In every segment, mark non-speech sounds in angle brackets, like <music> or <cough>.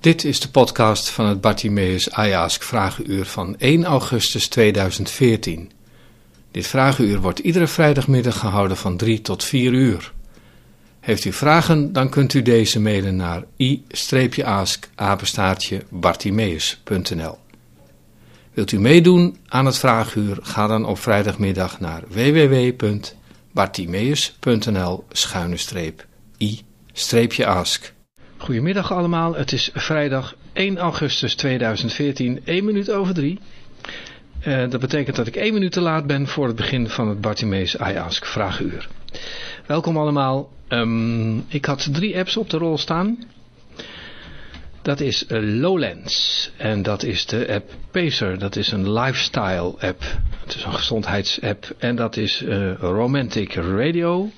Dit is de podcast van het Bartimeus I Ask Vragenuur van 1 augustus 2014. Dit vragenuur wordt iedere vrijdagmiddag gehouden van 3 tot 4 uur. Heeft u vragen, dan kunt u deze mailen naar i-ask-bartimeus.nl Wilt u meedoen aan het vragenuur, ga dan op vrijdagmiddag naar www.bartimeus.nl-i-ask. Goedemiddag allemaal, het is vrijdag 1 augustus 2014, 1 minuut over 3. Uh, dat betekent dat ik 1 minuut te laat ben voor het begin van het Bartimeus I Ask Vragenuur. Welkom allemaal. Um, ik had drie apps op de rol staan. Dat is Lowlands en dat is de app Pacer. Dat is een lifestyle app. Het is een gezondheidsapp en dat is uh, Romantic Radio.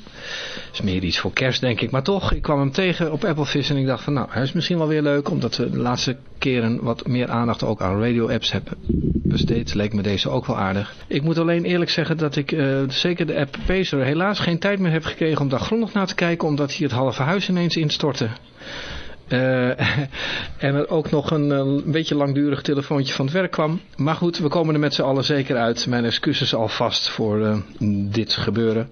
Dat is meer iets voor kerst denk ik. Maar toch, ik kwam hem tegen op Applevis en ik dacht van nou, hij is misschien wel weer leuk. Omdat we de laatste keren wat meer aandacht ook aan radio-apps hebben besteed. Leek me deze ook wel aardig. Ik moet alleen eerlijk zeggen dat ik uh, zeker de app Pacer helaas geen tijd meer heb gekregen om daar grondig naar te kijken. Omdat hier het halve huis ineens instortte. Uh, <laughs> en er ook nog een, een, beetje langdurig telefoontje van het werk kwam. Maar goed, we komen er met z'n allen zeker uit. Mijn excuses alvast voor uh, dit gebeuren.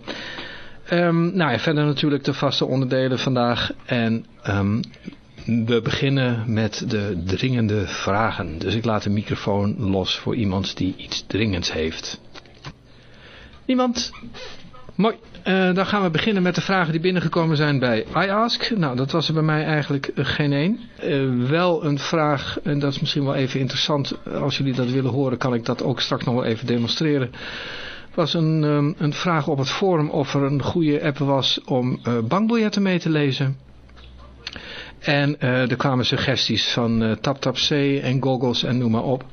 Um, nou ja, verder natuurlijk de vaste onderdelen vandaag. En um, we beginnen met de dringende vragen. Dus ik laat de microfoon los voor iemand die iets dringends heeft. Niemand? Mooi. Uh, dan gaan we beginnen met de vragen die binnengekomen zijn bij iAsk. Nou, dat was er bij mij eigenlijk geen één. Uh, wel een vraag, en dat is misschien wel even interessant. Als jullie dat willen horen, kan ik dat ook straks nog wel even demonstreren was een, um, een vraag op het forum of er een goede app was om uh, bankbiljetten mee te lezen. En er kwamen suggesties van TapTapC en Goggles en noem maar op.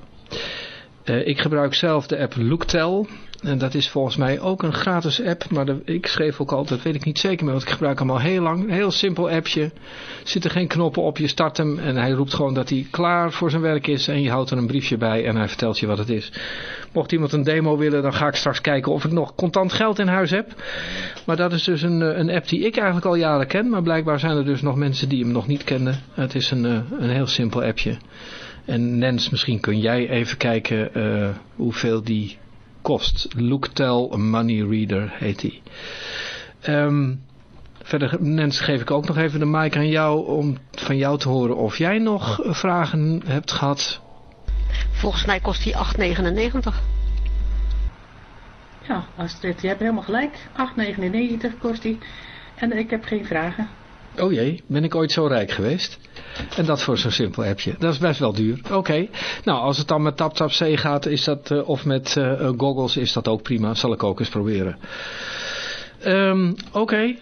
Ik gebruik zelf de app Looktel. En dat is volgens mij ook een gratis app. Maar ik schreef ook altijd, weet ik niet zeker meer. Want ik gebruik hem al heel lang. Een heel simpel appje. Er zitten geen knoppen op. Je start hem en hij roept gewoon dat hij klaar voor zijn werk is. En je houdt er een briefje bij en hij vertelt je wat het is. Mocht iemand een demo willen, dan ga ik straks kijken of ik nog contant geld in huis heb. Maar dat is dus een, een app die ik eigenlijk al jaren ken. Maar blijkbaar zijn er dus nog mensen die hem nog niet kenden. Het is een, een heel simpel appje. En Nens, misschien kun jij even kijken uh, hoeveel die kost. Looktel Money Reader heet die. Um, verder, Nens, geef ik ook nog even de mic aan jou om van jou te horen of jij nog vragen hebt gehad. Volgens mij kost die 8,99. Ja, Astrid, je hebt helemaal gelijk. 8,99 kost die. En ik heb geen vragen. Oh jee, ben ik ooit zo rijk geweest? En dat voor zo'n simpel appje. Dat is best wel duur. Oké. Nou, als het dan met TapTapC gaat, is dat, uh, of met uh, goggles, is dat ook prima. Zal ik ook eens proberen. Um, Oké.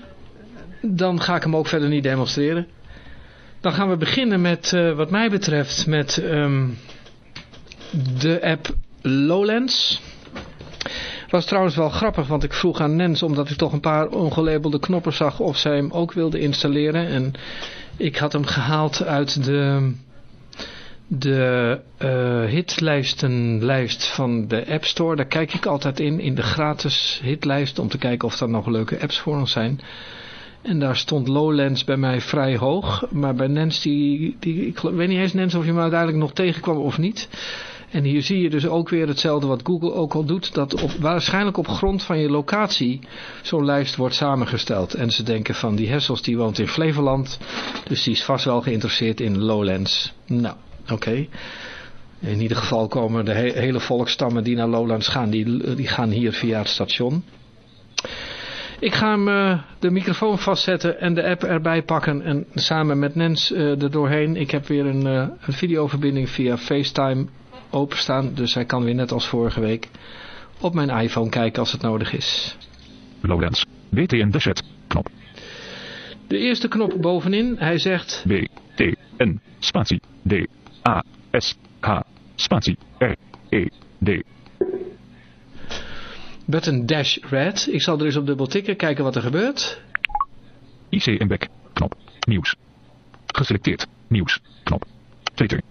Dan ga ik hem ook verder niet demonstreren. Dan gaan we beginnen met, wat mij betreft, met um, de app Lowlands was trouwens wel grappig, want ik vroeg aan Nens, omdat ik toch een paar ongelabelde knoppen zag, of zij hem ook wilde installeren. En ik had hem gehaald uit de, de uh, hitlijstenlijst van de App Store. Daar kijk ik altijd in, in de gratis hitlijst, om te kijken of er nog leuke apps voor ons zijn. En daar stond Lowlands bij mij vrij hoog. Maar bij Nens, die, ik weet niet eens Nens of je me uiteindelijk nog tegenkwam of niet. En hier zie je dus ook weer hetzelfde wat Google ook al doet. Dat op, waarschijnlijk op grond van je locatie zo'n lijst wordt samengesteld. En ze denken van die Hessels die woont in Flevoland. Dus die is vast wel geïnteresseerd in Lowlands. Nou, oké. In ieder geval komen de he hele volkstammen die naar Lowlands gaan. Die, die gaan hier via het station. Ik ga hem uh, de microfoon vastzetten en de app erbij pakken en samen met Nens uh, er doorheen. Ik heb weer een, uh, een videoverbinding via FaceTime openstaan. Dus hij kan weer net als vorige week op mijn iPhone kijken als het nodig is. Lowlands. BTN Deshet. Knop. De eerste knop bovenin. Hij zegt... B, T, N, spatie, D, A, S, H, spatie, R, E, D. Button dash red. Ik zal er eens op dubbel tikken, kijken wat er gebeurt. IC en back. Knop. Nieuws. Geselecteerd. Nieuws. Knop. Twitter.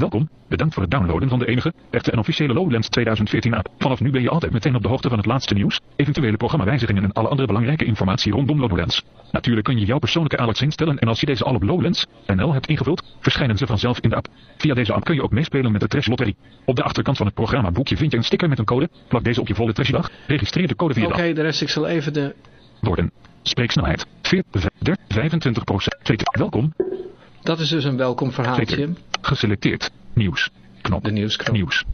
Welkom, bedankt voor het downloaden van de enige, echte en officiële Lowlands 2014 app. Vanaf nu ben je altijd meteen op de hoogte van het laatste nieuws, eventuele programmawijzigingen en alle andere belangrijke informatie rondom Lowlands. Natuurlijk kun je jouw persoonlijke alerts instellen en als je deze al op Lowlands NL hebt ingevuld, verschijnen ze vanzelf in de app. Via deze app kun je ook meespelen met de Trash Lotterie. Op de achterkant van het programmaboekje vind je een sticker met een code. Plak deze op je volle Trashdag. Registreer de code via Oké, de app. de rest, ik zal even de... Woorden. Spreeksnelheid. 4, 25% Welkom. Dat is dus een welkom verhaaltje. Zeker. Geselecteerd. Nieuws. Knop. De nieuwsknop. Nieuws.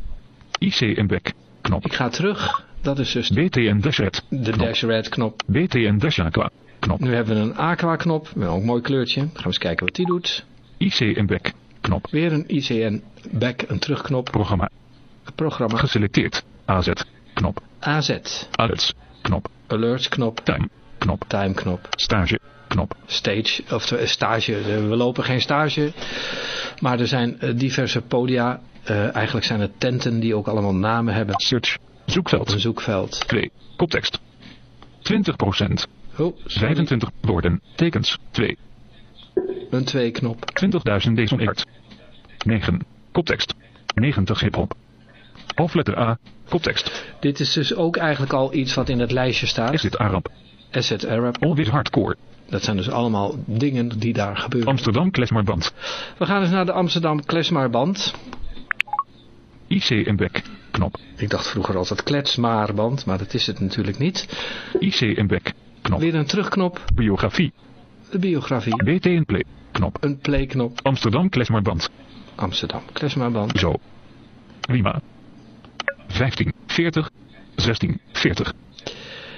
IC back. Knop. Ik ga terug. Dat is dus BTN Dash Red. de Knop. dash red knop. BTN Dash Aqua. Knop. Nu hebben we een aqua knop. Ook een mooi kleurtje. Gaan we eens kijken wat die doet. IC back. Knop. Weer een ICN back, een terugknop. Programma. Programma Geselecteerd. AZ. Knop. AZ. Alerts. Knop. Alerts knop. Time. Knop. Time knop. Stage. Knop. Stage, of eh, stage. Eh, We lopen geen stage. Maar er zijn eh, diverse podia. Eh, eigenlijk zijn het tenten die ook allemaal namen hebben. Search. Een Zoekveld. zoekveld. 2. Koptekst. 20 Oh, sorry. 25 woorden. Tekens. 2. Een twee knop. 20.000 desoneerd. 9. Koptekst. 90 hip-hop. Hoofdletter A. Koptekst. Dit is dus ook eigenlijk al iets wat in het lijstje staat. Exit Arab. Asset Arab. Always Hardcore. Dat zijn dus allemaal dingen die daar gebeuren. Amsterdam Klesmarband. We gaan dus naar de Amsterdam Klesmaarband. IC en Beck. Knop. Ik dacht vroeger altijd Kletsmaarband, maar dat is het natuurlijk niet. IC en Beck. Knop. Weer een terugknop. Biografie. De biografie. BT en Play. Knop. Een playknop. Amsterdam Klesmarband. Amsterdam Klesmaarband. Zo. Rima. 15, 40, 16, 40.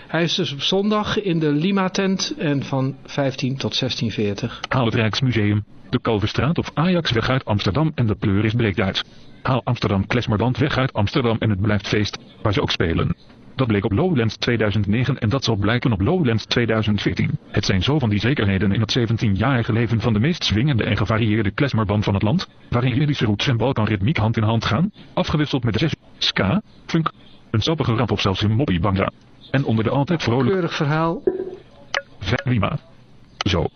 Hij is dus op zondag in de Lima tent en van 15 tot 16.40. Haal het Rijksmuseum. De Kalverstraat of Ajax weg uit Amsterdam en de pleuris breekt uit. Haal Amsterdam Klesmarband weg uit Amsterdam en het blijft feest, waar ze ook spelen. Dat bleek op Lowlands 2009 en dat zal blijken op Lowlands 2014. Het zijn zo van die zekerheden in het 17-jarige leven van de meest swingende en gevarieerde klezmerband van het land, waarin Jiddische roots en balkanritmiek hand in hand gaan, afgewisseld met jazz, ska, funk, een sappige rap of zelfs een moppie banga. En onder de altijd vrolijke Keurig verhaal. Prima. Zo.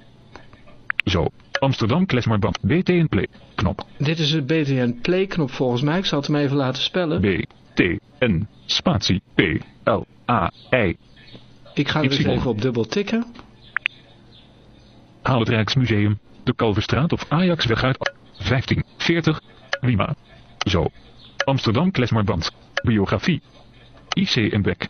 Zo. Amsterdam Klesmarband. BTN Play. Knop. Dit is de BTN playknop volgens mij. Ik zal het hem even laten spellen. B. T. N. Spatie. P. L. A. I. Ik ga er Y. even op dubbel tikken. Haal het Rijksmuseum. De Kalverstraat of Ajax weg uit. 15. 40. Prima. Zo. Amsterdam Klesmarband. Biografie. IC en Beck.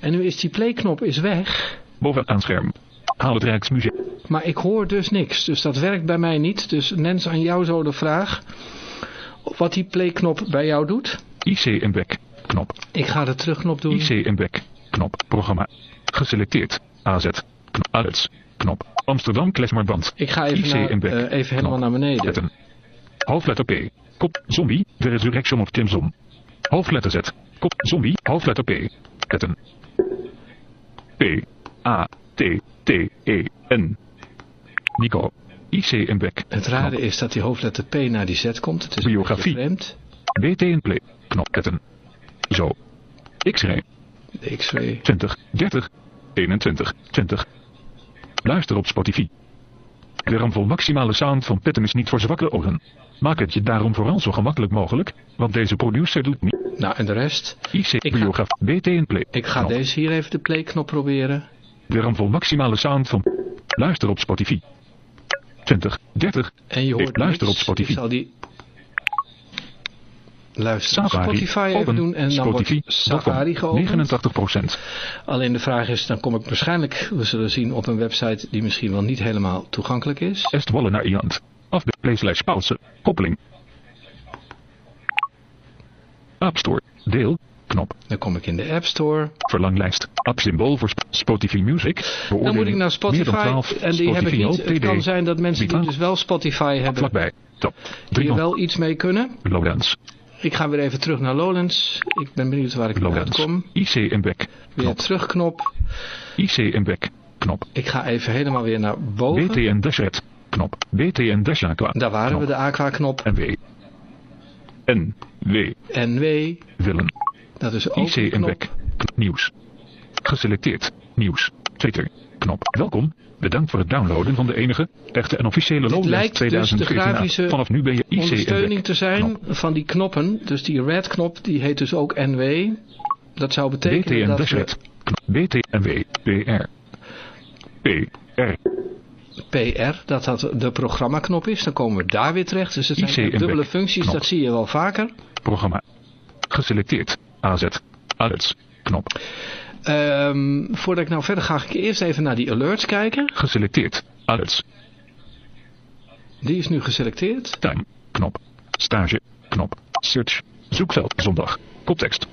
En nu is die playknop is weg. Bovenaan scherm. Haal het Rijksmuseum. Maar ik hoor dus niks. Dus dat werkt bij mij niet. Dus Nens aan jou zo de vraag. Wat die playknop bij jou doet. IC en Beck. Knop. Ik ga de terugknop doen. IC en Beck. Knop. Programma. Geselecteerd. AZ. Knop. Alerts. Knop. Amsterdam Klesmarband. Ik ga even, naar, eh, even helemaal Knop. naar beneden. Letten. Hoofdletter P. Kop. Zombie. The Resurrection of Tim Zom. Hoofdletter Z. Kop. Zombie. Hoofdletter P. Letten. P. A. T. T. E. N. Nico. IC en Beck. Het rare is dat die hoofdletter P naar die Z komt. Het is Biografie. vreemd. BT en Play. Knop. Letten. Zo. X-ray. X-ray. 20, 30, 21, 20. Luister op Spotify. De ramvol maximale sound van Petten is niet voor zwakke oren. Maak het je daarom vooral zo gemakkelijk mogelijk, want deze producer doet niet. Nou, en de rest? IC Ik ga- biograf BT en Play. Ik ga Knop. deze hier even de playknop proberen. De ramvol maximale sound van Luister op Spotify. 20, 30, En je hoort Ik luister op Spotify. Ik zal die... Luister op. Spotify even Open. doen en dan Spotify. wordt Safari geopend. 89 procent. Alleen de vraag is, dan kom ik waarschijnlijk, we zullen zien, op een website die misschien wel niet helemaal toegankelijk is. Est Wallen naar Iant. Af de playslash pauze. Koppeling. App Store. Deel. Knop. Dan kom ik in de App Store. Verlanglijst. App symbool voor Sp- Spotify Music. Dan moet ik naar Spotify 12. en die heb ik niet. Het kan zijn dat mensen die dus wel Spotify hebben, Vlakbij. Top. hier 3 wel iets mee kunnen. Lowlands. Ik ga weer even terug naar Lowlands. Ik ben benieuwd waar ik Lowlands. uitkom. IC en Beck. Weer Knop. terugknop. IC en Beck. Knop. Ik ga even helemaal weer naar boven. BTN Dash Red. Knop. BTN Dash Aqua. Daar waren Knop. we, de Aqua-knop. En W. N. W. En W, Willen. dat is ook IC en knop. Nieuws. Geselecteerd. Nieuws. Twitter. Knop. Welkom. Bedankt voor het downloaden van de enige, echte en officiële Lowlands lijkt dus de 2014 app. grafische Vanaf nu ben je IC ondersteuning te zijn Knop. van die knoppen. Dus die red knop, die heet dus ook NW. Dat zou betekenen BTN dat we. Knop. BTNW. PR. PR. PR, dat dat de programmaknop is. Dan komen we daar weer terecht. Dus het zijn dubbele functies, Knop. dat zie je wel vaker. Programma. Geselecteerd. AZ. Alerts. Knop. Ehm, voordat ik nou verder ga, ga ik eerst even naar die alerts kijken. Geselecteerd. Alerts. Die is nu geselecteerd. Time. Knop. Stage. Knop. Search. Zoekveld. Zondag. Koptekst.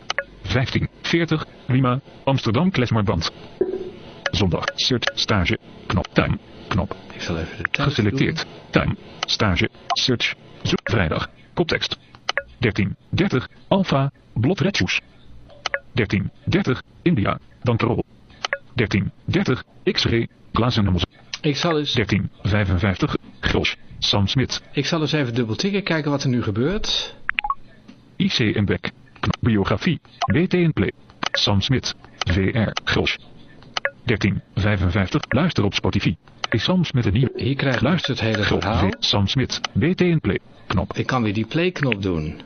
15. 40. Lima. Amsterdam Klesmarband. Zondag. Search. Stage. Knop. Time. Knop. Ik zal even de tijd Geselecteerd. Time. Stage. Search. Zoek. Vrijdag. Koptekst. 13. 30. Alpha. Blot Redjuice. 13. 30. India. Dankerol. 13. 30. X-ray. Ik zal, eens, 13. 55. Gros. Sam Smit. ik zal eens even dubbel tikken, kijken wat er nu gebeurt. IC en Beck. Biografie. BT en Play. Sam Smit. VR. Gros. 13. 55. Luister op Spotify. Is Sam Smit een nieuw. Hier krijg dus het hele verhaal. Sam Smit. BT en Play. Knop. Ik kan weer die play knop doen.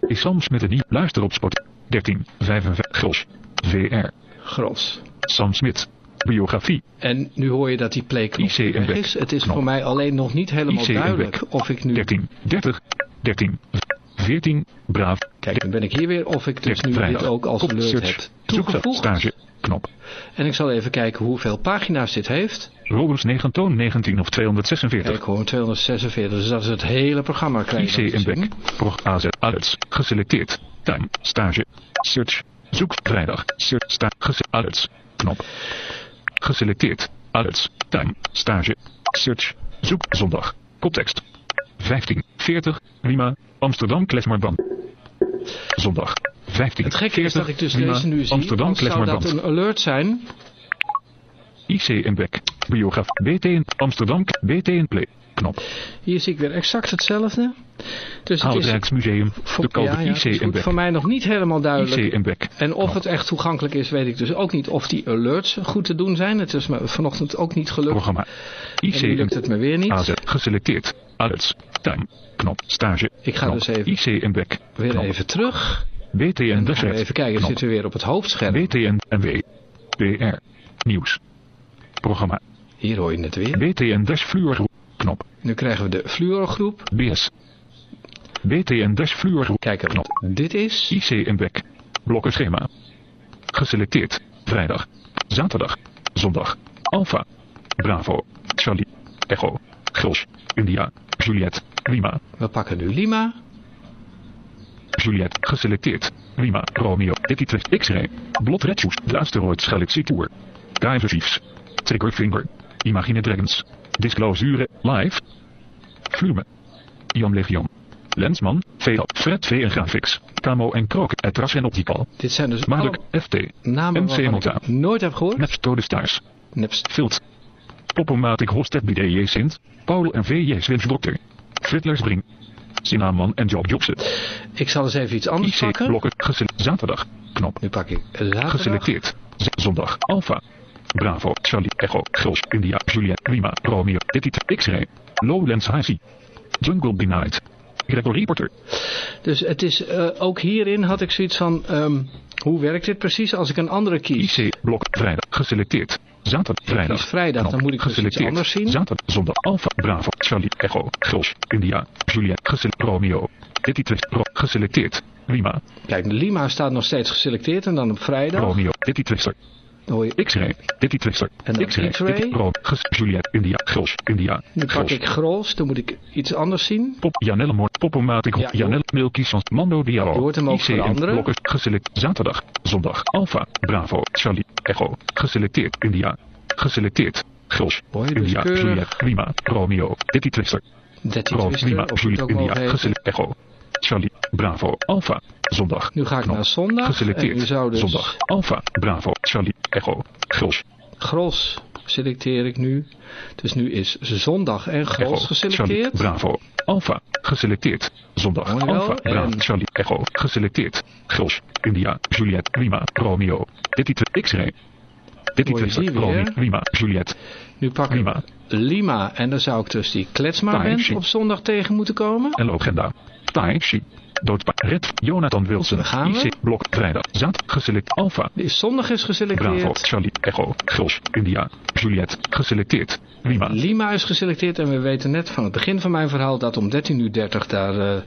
Is Sam Smit een nieuw. Luister op Spotify. 13. 55. Gros. VR. Gros. Sam Smit. Biografie. En nu hoor je dat die play knop is. Het is Knop. voor mij alleen nog niet helemaal IC duidelijk of ik nu... 13. 30. 13. 14. Braaf. Kijk, dan ben ik hier weer of ik dus 13. nu Vrijdag. dit ook als Kop. alert Search. heb toegevoegd. Stage. Knop. En ik zal even kijken hoeveel pagina's dit heeft. Robbers 9 toon 19 of 246. Kijk, gewoon 246. Dus dat is het hele programma. Krijg IC en Beck. zien. Pro AZ Alerts. Geselecteerd. Time. Stage. Search. Zoek. Vrijdag. Search. Sta. Gese Alerts. Knop. Geselecteerd. Alerts. Time. Stage. Search. Zoek. Zondag. Koptekst. 15. 40. Lima. Amsterdam Klesmarband. Zondag. 15. Het gekke is 40, dat ik dus deze nu zie. Amsterdam zou dat een alert zijn. IC en Beck. Biograf. BT en Amsterdam. BT en Play. Knop. Hier zie ik weer exact hetzelfde. Dus het is Rijksmuseum. De code ja, ja, IC is en goed, Beck. voor mij nog niet helemaal duidelijk. IC en Beck. En of het echt toegankelijk is, weet ik dus ook niet. Of die alerts goed te doen zijn. Het is me vanochtend ook niet gelukt. Programma. IC en lukt het me weer niet. AZ. Geselecteerd. Alerts. Time. Knop. Stage. Ik ga knop. dus even- IC en Beck. Weer knop. even terug. BTN red. even kijken. Zitten we weer op het hoofdscherm. BTN en W. PR. Nieuws. Programma. Hier hoor je het weer. BTN dash fluorgroep. Knop. Nu krijgen we de fluorogroep. BS. BTN dash fluorgroep. Kijken Knop. wat dit is. IC en Beck. Blokkenschema. Geselecteerd. Vrijdag. Zaterdag. Zondag. Alpha. Bravo. Charlie. Echo. Gros. India. Juliet. Lima. We pakken nu Lima. Juliet. Geselecteerd. Lima. Romeo. Trust. X-ray. Blot Redjuice. De Asteroids Galaxy Tour. Kaiser Chiefs. Triggerfinger. Imagine Dragons. Disclosure. Live. Flume. Jan Legion. Lensman. Veil. Fred V en Graphics. Camo en Krook. Etras en Optical. Dit zijn dus alle FT. namen MC Mota. nooit heb gehoord. Neps Tode Stars. Neps. Vilt. Poppomatic Hostet BDJ Sint. Paul en VJ Swins Dokter. Fritlers Bring. Sinaman en Job Jobsen. Ik zal eens even iets anders IC pakken. blokken. Zaterdag. Knop. Nu pak ik zaterdag. Geselecteerd. Zondag. Alpha. Bravo. Charlie. Echo. Gros. India. Juliet. Lima. Romeo. Dit X-ray. Lowlands High Jungle Be Night. Gregory Porter. Dus het is eh, ook hierin had ik zoiets van. ehm, hoe werkt dit precies als ik een andere kies? IC. Blok. Vrijdag. Geselecteerd. Zaterdag. Vrijdag. kies vrijdag, dan moet ik dus iets anders zien. Zaterdag. Zondag. Alpha. Bravo. Charlie. Echo. Gros. India. Juliet. Gesele Romeo. Dit Ro Geselecteerd. Lima. Kijk, Lima staat nog steeds geselecteerd en dan op vrijdag. Romeo. Dit Twister. Je, X-ray. Dit Twister. En dan X-ray. Dit Juliet. India. Gros. India. nu pak Gros. ik Grols, dan moet ik iets anders zien. Pop Janelle Moord, Poppomatic, Ja, Janelle Milky Sans, Mando Diao. Je hoort hem ook veranderen. Geselect, zaterdag, zondag, Alpha, Bravo, Charlie, Echo, geselecteerd, India, geselecteerd, Gros, India. Juliet, Lima, Romeo, Ditty Twister, Ro, Twister, Lima, het Juliet, India, heten. geselect, Echo, Charlie, Bravo, Alpha, zondag, Nu ga ik Knop. naar zondag. En geselecteerd, zou dus zondag, Alpha, Bravo, Charlie, Echo, Gros, Gros selecteer ik nu. Dus nu is zondag en Echo, Gros Charlie, geselecteerd. Bravo, Alpha, geselecteerd. Zondag. Alpha, Bravo, En- Charlie, Echo, geselecteerd. Gros, India, Juliet, Lima, Romeo. Dit X-ray. Dit weer? Romy, Lima, Juliet, Nu pak ik Lima, Lima. En dan zou ik dus die kletsmaar band Taixi. op zondag tegen moeten komen. Hello Agenda, Tai Chi, Doodpa, Red, Jonathan Wilson, Daar gaan we. IC, Blok, Vrijdag, Zaad, Geselect, Alpha, Die is zondag is Bravo, geselecteerd. Charlie, Echo, Gros, India, Juliet, geselecteerd, Lima, Lima is geselecteerd en we weten net van het begin van mijn verhaal dat om 13.30 uur daar eh,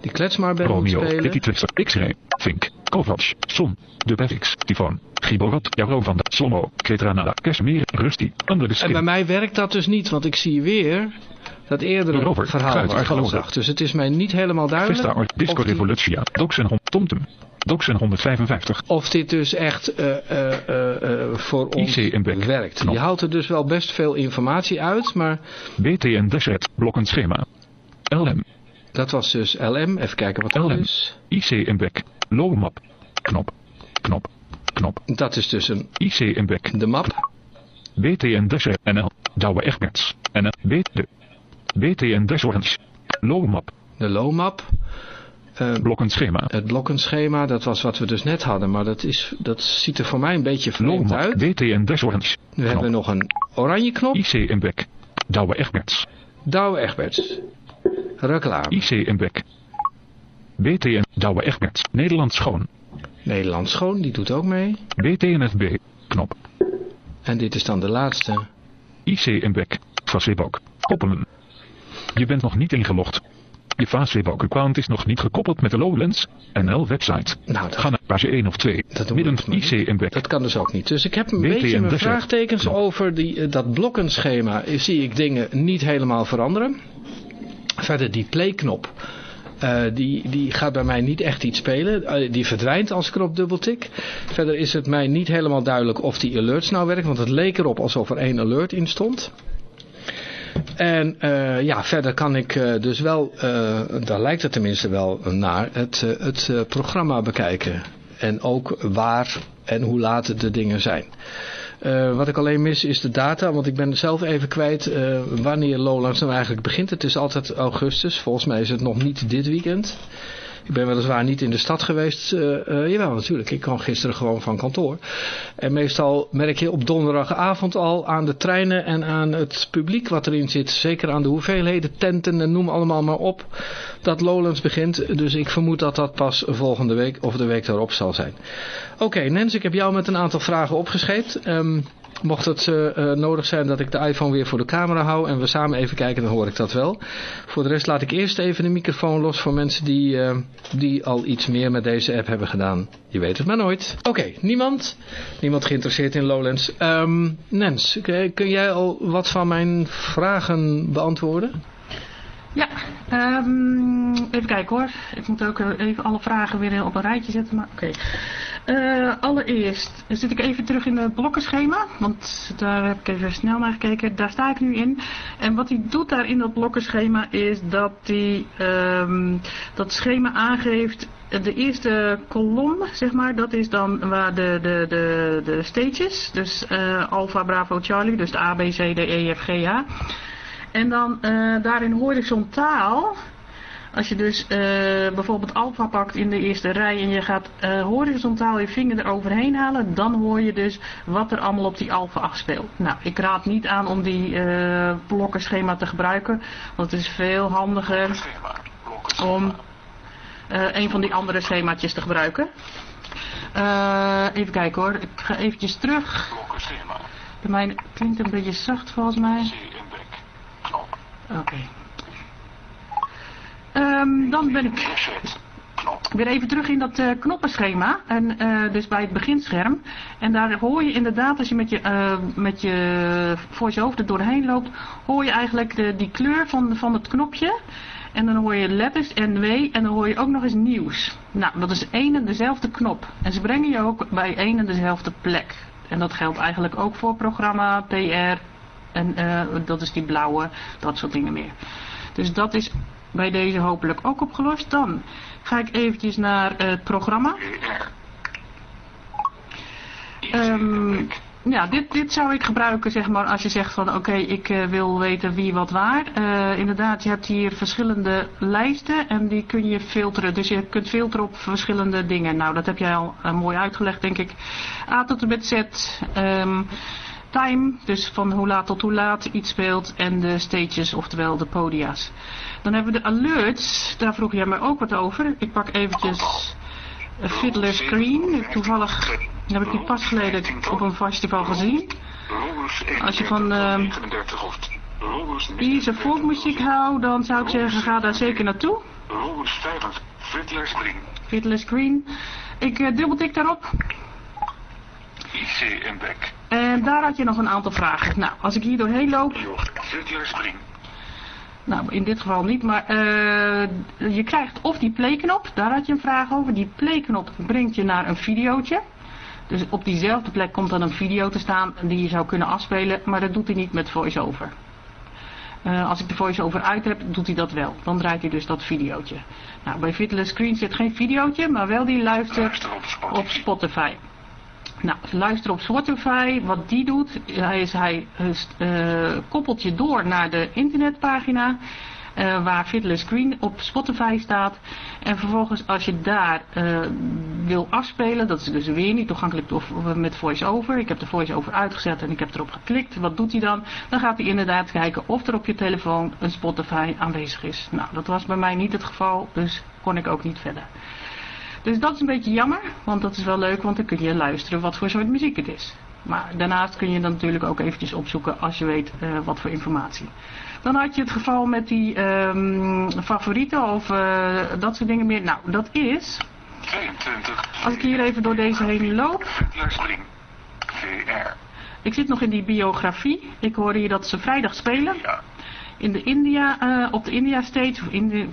die kletsmaar band moet Romeo, spelen. Kitty Twister, X-Ray, Fink, Kovac, Son, De Bevix, Tyfoon, Giborot, Jaro van de Slomo, Ketranada, Cashmere, Rusty, Under the En bij mij werkt dat dus niet, want ik zie weer dat eerdere Robert, verhaal Guit, waar ik al Galode. zag. Dus het is mij niet helemaal duidelijk Vesta Art, Disco die- Revolutia, Dox en Hon- Tomtum, Dox en 155, of dit dus echt eh, eh, eh, voor ons werkt. Knop. Je haalt er dus wel best veel informatie uit, maar BTN Desert, Blokkenschema, LM, dat was dus LM. Even kijken wat dat LM. is. IC en Beck, Low Knop, Knop, Knop, Dat is dus een, IC en Beck, de map. BTN Desert, NL, Douwe Egberts, NL, B, de, BTN Desert, Low Map, De low-map. Eh, Blokkenschema, het blokkenschema, dat was wat we dus net hadden, maar dat, is, dat ziet er voor mij een beetje vreemd uit. BTN Desert, We hebben nog een oranje knop. IC en Beck, Douwe Egberts, Douwe Egberts. Reclame. IC en Beck, BTN, Douwe Egberts, Nederland Schoon, Nederland Schoon, die doet ook mee. BTNFB, Knop, En dit is dan de laatste. IC en Beck, Facebook, koppelen. Je bent nog niet ingelogd. Je Facebook-account is nog niet gekoppeld met de Lowlands NL website. Nou, dat, Ga naar pagina 1 of 2. Dat doen we Midden maar IC en Beck. dat kan dus ook niet. Dus ik heb een BTN beetje mijn vraagtekens Knop. over die, eh, dat blokkenschema. Zie ik dingen niet helemaal veranderen. Verder die playknop. Eh, die, die gaat bij mij niet echt iets spelen. Eh, die verdwijnt als ik erop dubbeltik. Verder is het mij niet helemaal duidelijk of die alerts nou werken. Want het leek erop alsof er één alert in stond. En eh, ja, verder kan ik dus wel, daar lijkt het tenminste wel naar, het, het programma bekijken. En ook waar en hoe laat de dingen zijn. Eh, wat ik alleen mis is de data, want ik ben zelf even kwijt eh, wanneer Lowlands nou eigenlijk begint. Het is altijd augustus, volgens mij is het nog niet dit weekend. Ik ben weliswaar niet in de stad geweest. eh eh, jawel, natuurlijk. Ik kwam gisteren gewoon van kantoor. En meestal merk je op donderdagavond al aan de treinen en aan het publiek wat erin zit. Zeker aan de hoeveelheden tenten en noem allemaal maar op. Dat Lowlands begint. Dus ik vermoed dat dat pas volgende week of de week daarop zal zijn. Oké, Nens, ik heb jou met een aantal vragen opgescheept. Ehm, mocht het eh, eh, nodig zijn dat ik de iPhone weer voor de camera hou en we samen even kijken, dan hoor ik dat wel. Voor de rest laat ik eerst even de microfoon los voor mensen die, eh, die al iets meer met deze app hebben gedaan. Je weet het maar nooit. Oké, niemand? Niemand geïnteresseerd in Lowlands. Ehm, Nens, kun jij al wat van mijn vragen beantwoorden? Ja, ehm, even kijken hoor. Ik moet ook even alle vragen weer op een rijtje zetten. Maar oké. Eh, allereerst zit ik even terug in het blokkenschema. Want daar heb ik even snel naar gekeken. Daar sta ik nu in. En wat hij doet daar in dat blokkenschema is dat hij ehm, dat schema aangeeft. De eerste kolom, zeg maar, dat is dan waar de, de, de, de stages. Dus eh Alpha, Bravo, Charlie. Dus de A, B, C, D, E, F, G, H. En dan eh, daarin horizontaal, als je dus eh, bijvoorbeeld alfa pakt in de eerste rij en je gaat eh, horizontaal je vinger eroverheen halen, dan hoor je dus wat er allemaal op die alfa afspeelt. Nou, ik raad niet aan om die eh blokkenschema te gebruiken, want het is veel handiger om een van die andere schemaatjes te gebruiken. Even kijken hoor, ik ga eventjes terug. Bij mij klinkt een beetje zacht volgens mij. Oké. Ehm, dan ben ik weer even terug in dat eh, knoppenschema. En eh, dus bij het beginscherm. En daar hoor je inderdaad, als je met je, eh, met je voice-over er doorheen loopt, hoor je eigenlijk de, die kleur van, van het knopje. En dan hoor je letters en W en dan hoor je ook nog eens nieuws. Nou, dat is één en dezelfde knop. En ze brengen je ook bij één en dezelfde plek. En dat geldt eigenlijk ook voor programma, PR en dat is die blauwe, dat soort dingen meer. Dus dat is bij deze hopelijk ook opgelost. Dan ga ik eventjes naar eh, het programma. Ehm, ja, dit, dit zou ik gebruiken zeg maar als je zegt van oké, ik uh, wil weten wie wat waar. Uh, inderdaad, je hebt hier verschillende lijsten en die kun je filteren. Dus je kunt filteren op verschillende dingen. Nou, dat heb jij al mooi uitgelegd denk ik. A tot en met Z. Um, time, dus van hoe laat tot hoe laat iets speelt. En de stages, oftewel de podia's. Dan hebben we de alerts. Daar vroeg jij mij ook wat over. Ik pak eventjes een Fiddler Screen. Toevallig heb ik die pas geleden op een festival gezien. Als je van uh, Ease folk muziek houdt, dan zou ik zeggen ga daar zeker naartoe. Fiddler Screen. Fiddler Screen. Ik uh, dubbeltik daarop. IC en back. En daar had je nog een aantal vragen. Nou, als ik hier doorheen loop... Fiddler Screen. Nou, in dit geval niet, maar uh, je krijgt of die playknop, daar had je een vraag over. Die playknop brengt je naar een videootje. Dus op diezelfde plek komt dan een video te staan die je zou kunnen afspelen, maar dat doet hij niet met voice-over. Uh, als ik de voice-over uit heb, doet hij dat wel. Dan draait hij dus dat videootje. Nou, bij Fiddler Screen zit geen videootje, maar wel die luistert op Spotify. Nou, luister op Spotify. Wat die doet, is hij uh, koppelt je door naar de internetpagina. Uh, waar Fiddler Screen op Spotify staat. En vervolgens als je daar uh, wil afspelen, dat is dus weer niet toegankelijk met voice-over. Ik heb de voice-over uitgezet en ik heb erop geklikt. Wat doet hij dan? Dan gaat hij inderdaad kijken of er op je telefoon een Spotify aanwezig is. Nou, dat was bij mij niet het geval, dus kon ik ook niet verder. Dus dat is een beetje jammer, want dat is wel leuk, want dan kun je luisteren wat voor soort muziek het is. Maar daarnaast kun je dan natuurlijk ook eventjes opzoeken als je weet uh, wat voor informatie. Dan had je het geval met die um, favorieten of uh, dat soort dingen meer. Nou, dat is... 22. Als ik hier even door deze heen loop... VR. Ik zit nog in die biografie. Ik hoorde hier dat ze vrijdag spelen. Ja. In de India, uh, op de India stage, of in de,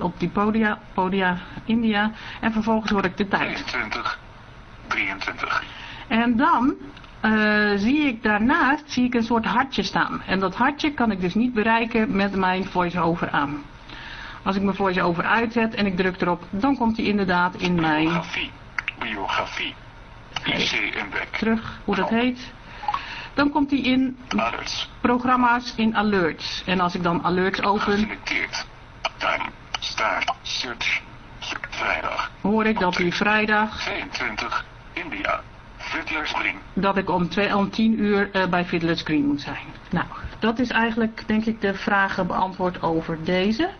op die podia, podia India. En vervolgens hoor ik de tijd. 22. 23. En dan uh, zie ik daarnaast zie ik een soort hartje staan. En dat hartje kan ik dus niet bereiken met mijn voice-over aan. Als ik mijn voice-over uitzet en ik druk erop, dan komt hij inderdaad in mijn... Biografie. Biografie. IC en. Terug, hoe dat heet. Dan komt hij in Alerts. programma's in alerts. En als ik dan alerts open, Geselecteerd. Time. Start. Search. Vrijdag. hoor ik dat hij vrijdag, 22. India. Fiddler Screen. dat ik om, twee, om 10 uur uh, bij Fiddler Screen moet zijn. Nou, dat is eigenlijk denk ik de vragen beantwoord over deze.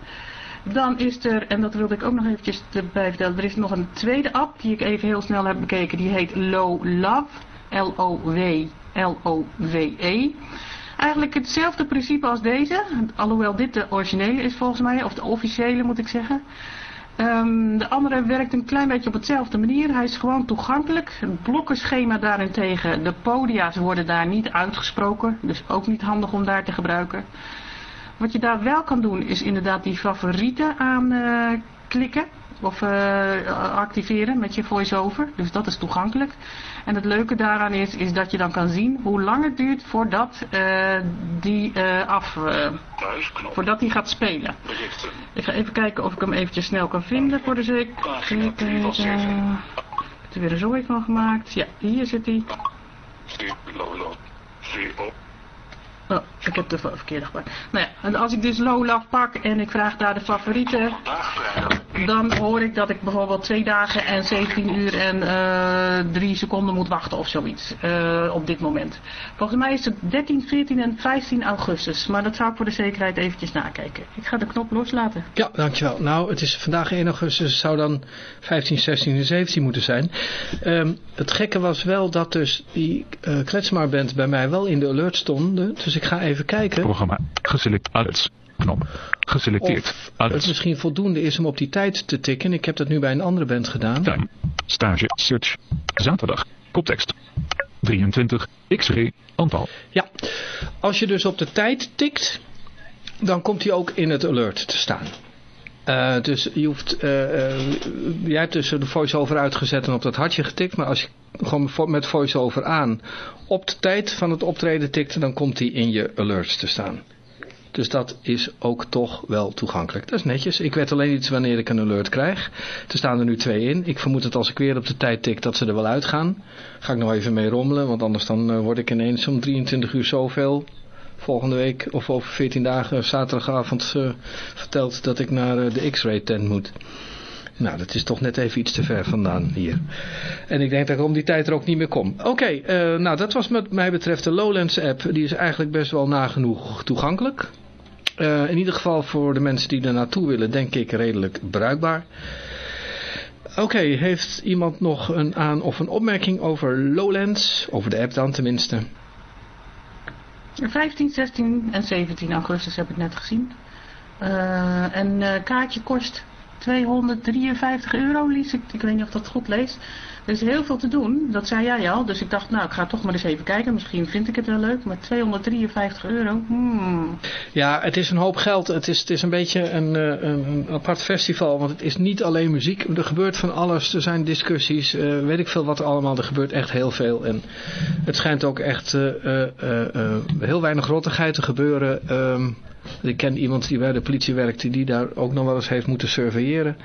Dan is er, en dat wilde ik ook nog eventjes erbij vertellen, er is nog een tweede app die ik even heel snel heb bekeken. Die heet Low Love. L-O-W L-O-W-E. Eigenlijk hetzelfde principe als deze, alhoewel dit de originele is volgens mij, of de officiële moet ik zeggen. Um, de andere werkt een klein beetje op hetzelfde manier. Hij is gewoon toegankelijk. Het blokkenschema daarentegen, de podia's worden daar niet uitgesproken. Dus ook niet handig om daar te gebruiken. Wat je daar wel kan doen is inderdaad die favorieten aanklikken. Uh, of uh, activeren met je voice-over. Dus dat is toegankelijk. En het leuke daaraan is, is dat je dan kan zien hoe lang het duurt voordat uh, die uh, af, voordat die gaat spelen. Berichten. Ik ga even kijken of ik hem eventjes snel kan vinden voor de zeker. Pagina Ik 3 van 7. heb er weer een zooi van gemaakt. Ja, hier zit hij. Oh, ik heb de ver- verkeerde gepakt. Nou ja, en als ik dus Lolaf pak en ik vraag daar de favorieten, dan hoor ik dat ik bijvoorbeeld twee dagen en 17 uur en eh 3 seconden moet wachten of zoiets eh, op dit moment. Volgens mij is het 13, 14 en 15 augustus, maar dat zou ik voor de zekerheid eventjes nakijken. Ik ga de knop loslaten. Ja, dankjewel. Nou, het is vandaag 1 augustus, het zou dan 15, 16 en 17 moeten zijn. Ehm, het gekke was wel dat dus die uh, bij mij wel in de alert stonden. Dus ik ga even kijken Programma. Geselecteerd. Knop. Geselecteerd. of het misschien voldoende is om op die tijd te tikken. Ik heb dat nu bij een andere band gedaan. Time. Stage. Search. Zaterdag. Koptekst. 23. X-ray. Aantal. Ja, als je dus op de tijd tikt, dan komt hij ook in het alert te staan. Uh, dus je hoeft, uh, jij hebt dus de voice-over uitgezet en op dat hartje getikt, maar als je gewoon met voice-over aan op de tijd van het optreden tikt, dan komt hij in je alerts te staan. Dus dat is ook toch wel toegankelijk. Dat is netjes. Ik weet alleen iets wanneer ik een alert krijg. Er staan er nu twee in. Ik vermoed dat als ik weer op de tijd tik dat ze er wel uitgaan. Ga ik nog even mee rommelen. Want anders dan eh, word ik ineens om 23 uur zoveel. Volgende week of over 14 dagen zaterdagavond uh, verteld dat ik naar uh, de X-ray tent moet. Nou, dat is toch net even iets te ver vandaan hier. En ik denk dat ik om die tijd er ook niet meer kom. Oké, uh, nou dat was wat mij betreft de Lowlands app. Die is eigenlijk best wel nagenoeg toegankelijk. In ieder geval voor de mensen die er naartoe willen, denk ik redelijk bruikbaar. Oké, heeft iemand nog een aan of een opmerking over Lowlands? Over de app dan tenminste. 15, 16 en 17 augustus heb ik net gezien. Uh, en uh, kaartje kost 253 euro, Lies. Ik, ik weet niet of dat goed leest. Er is heel veel te doen, dat zei jij al. Dus ik dacht, nou, ik ga toch maar eens even kijken. Misschien vind ik het wel leuk, maar 253 euro, hmm. Ja, het is een hoop geld. Het is, het is een beetje een, een, een apart festival, want het is niet alleen muziek. Er gebeurt van alles, er zijn discussies, uh, weet ik veel wat er allemaal. Er gebeurt echt heel veel. En het schijnt ook echt uh, heel weinig rottigheid te gebeuren. Um, ik ken iemand die bij de politie werkt die daar ook nog wel eens heeft moeten surveilleren.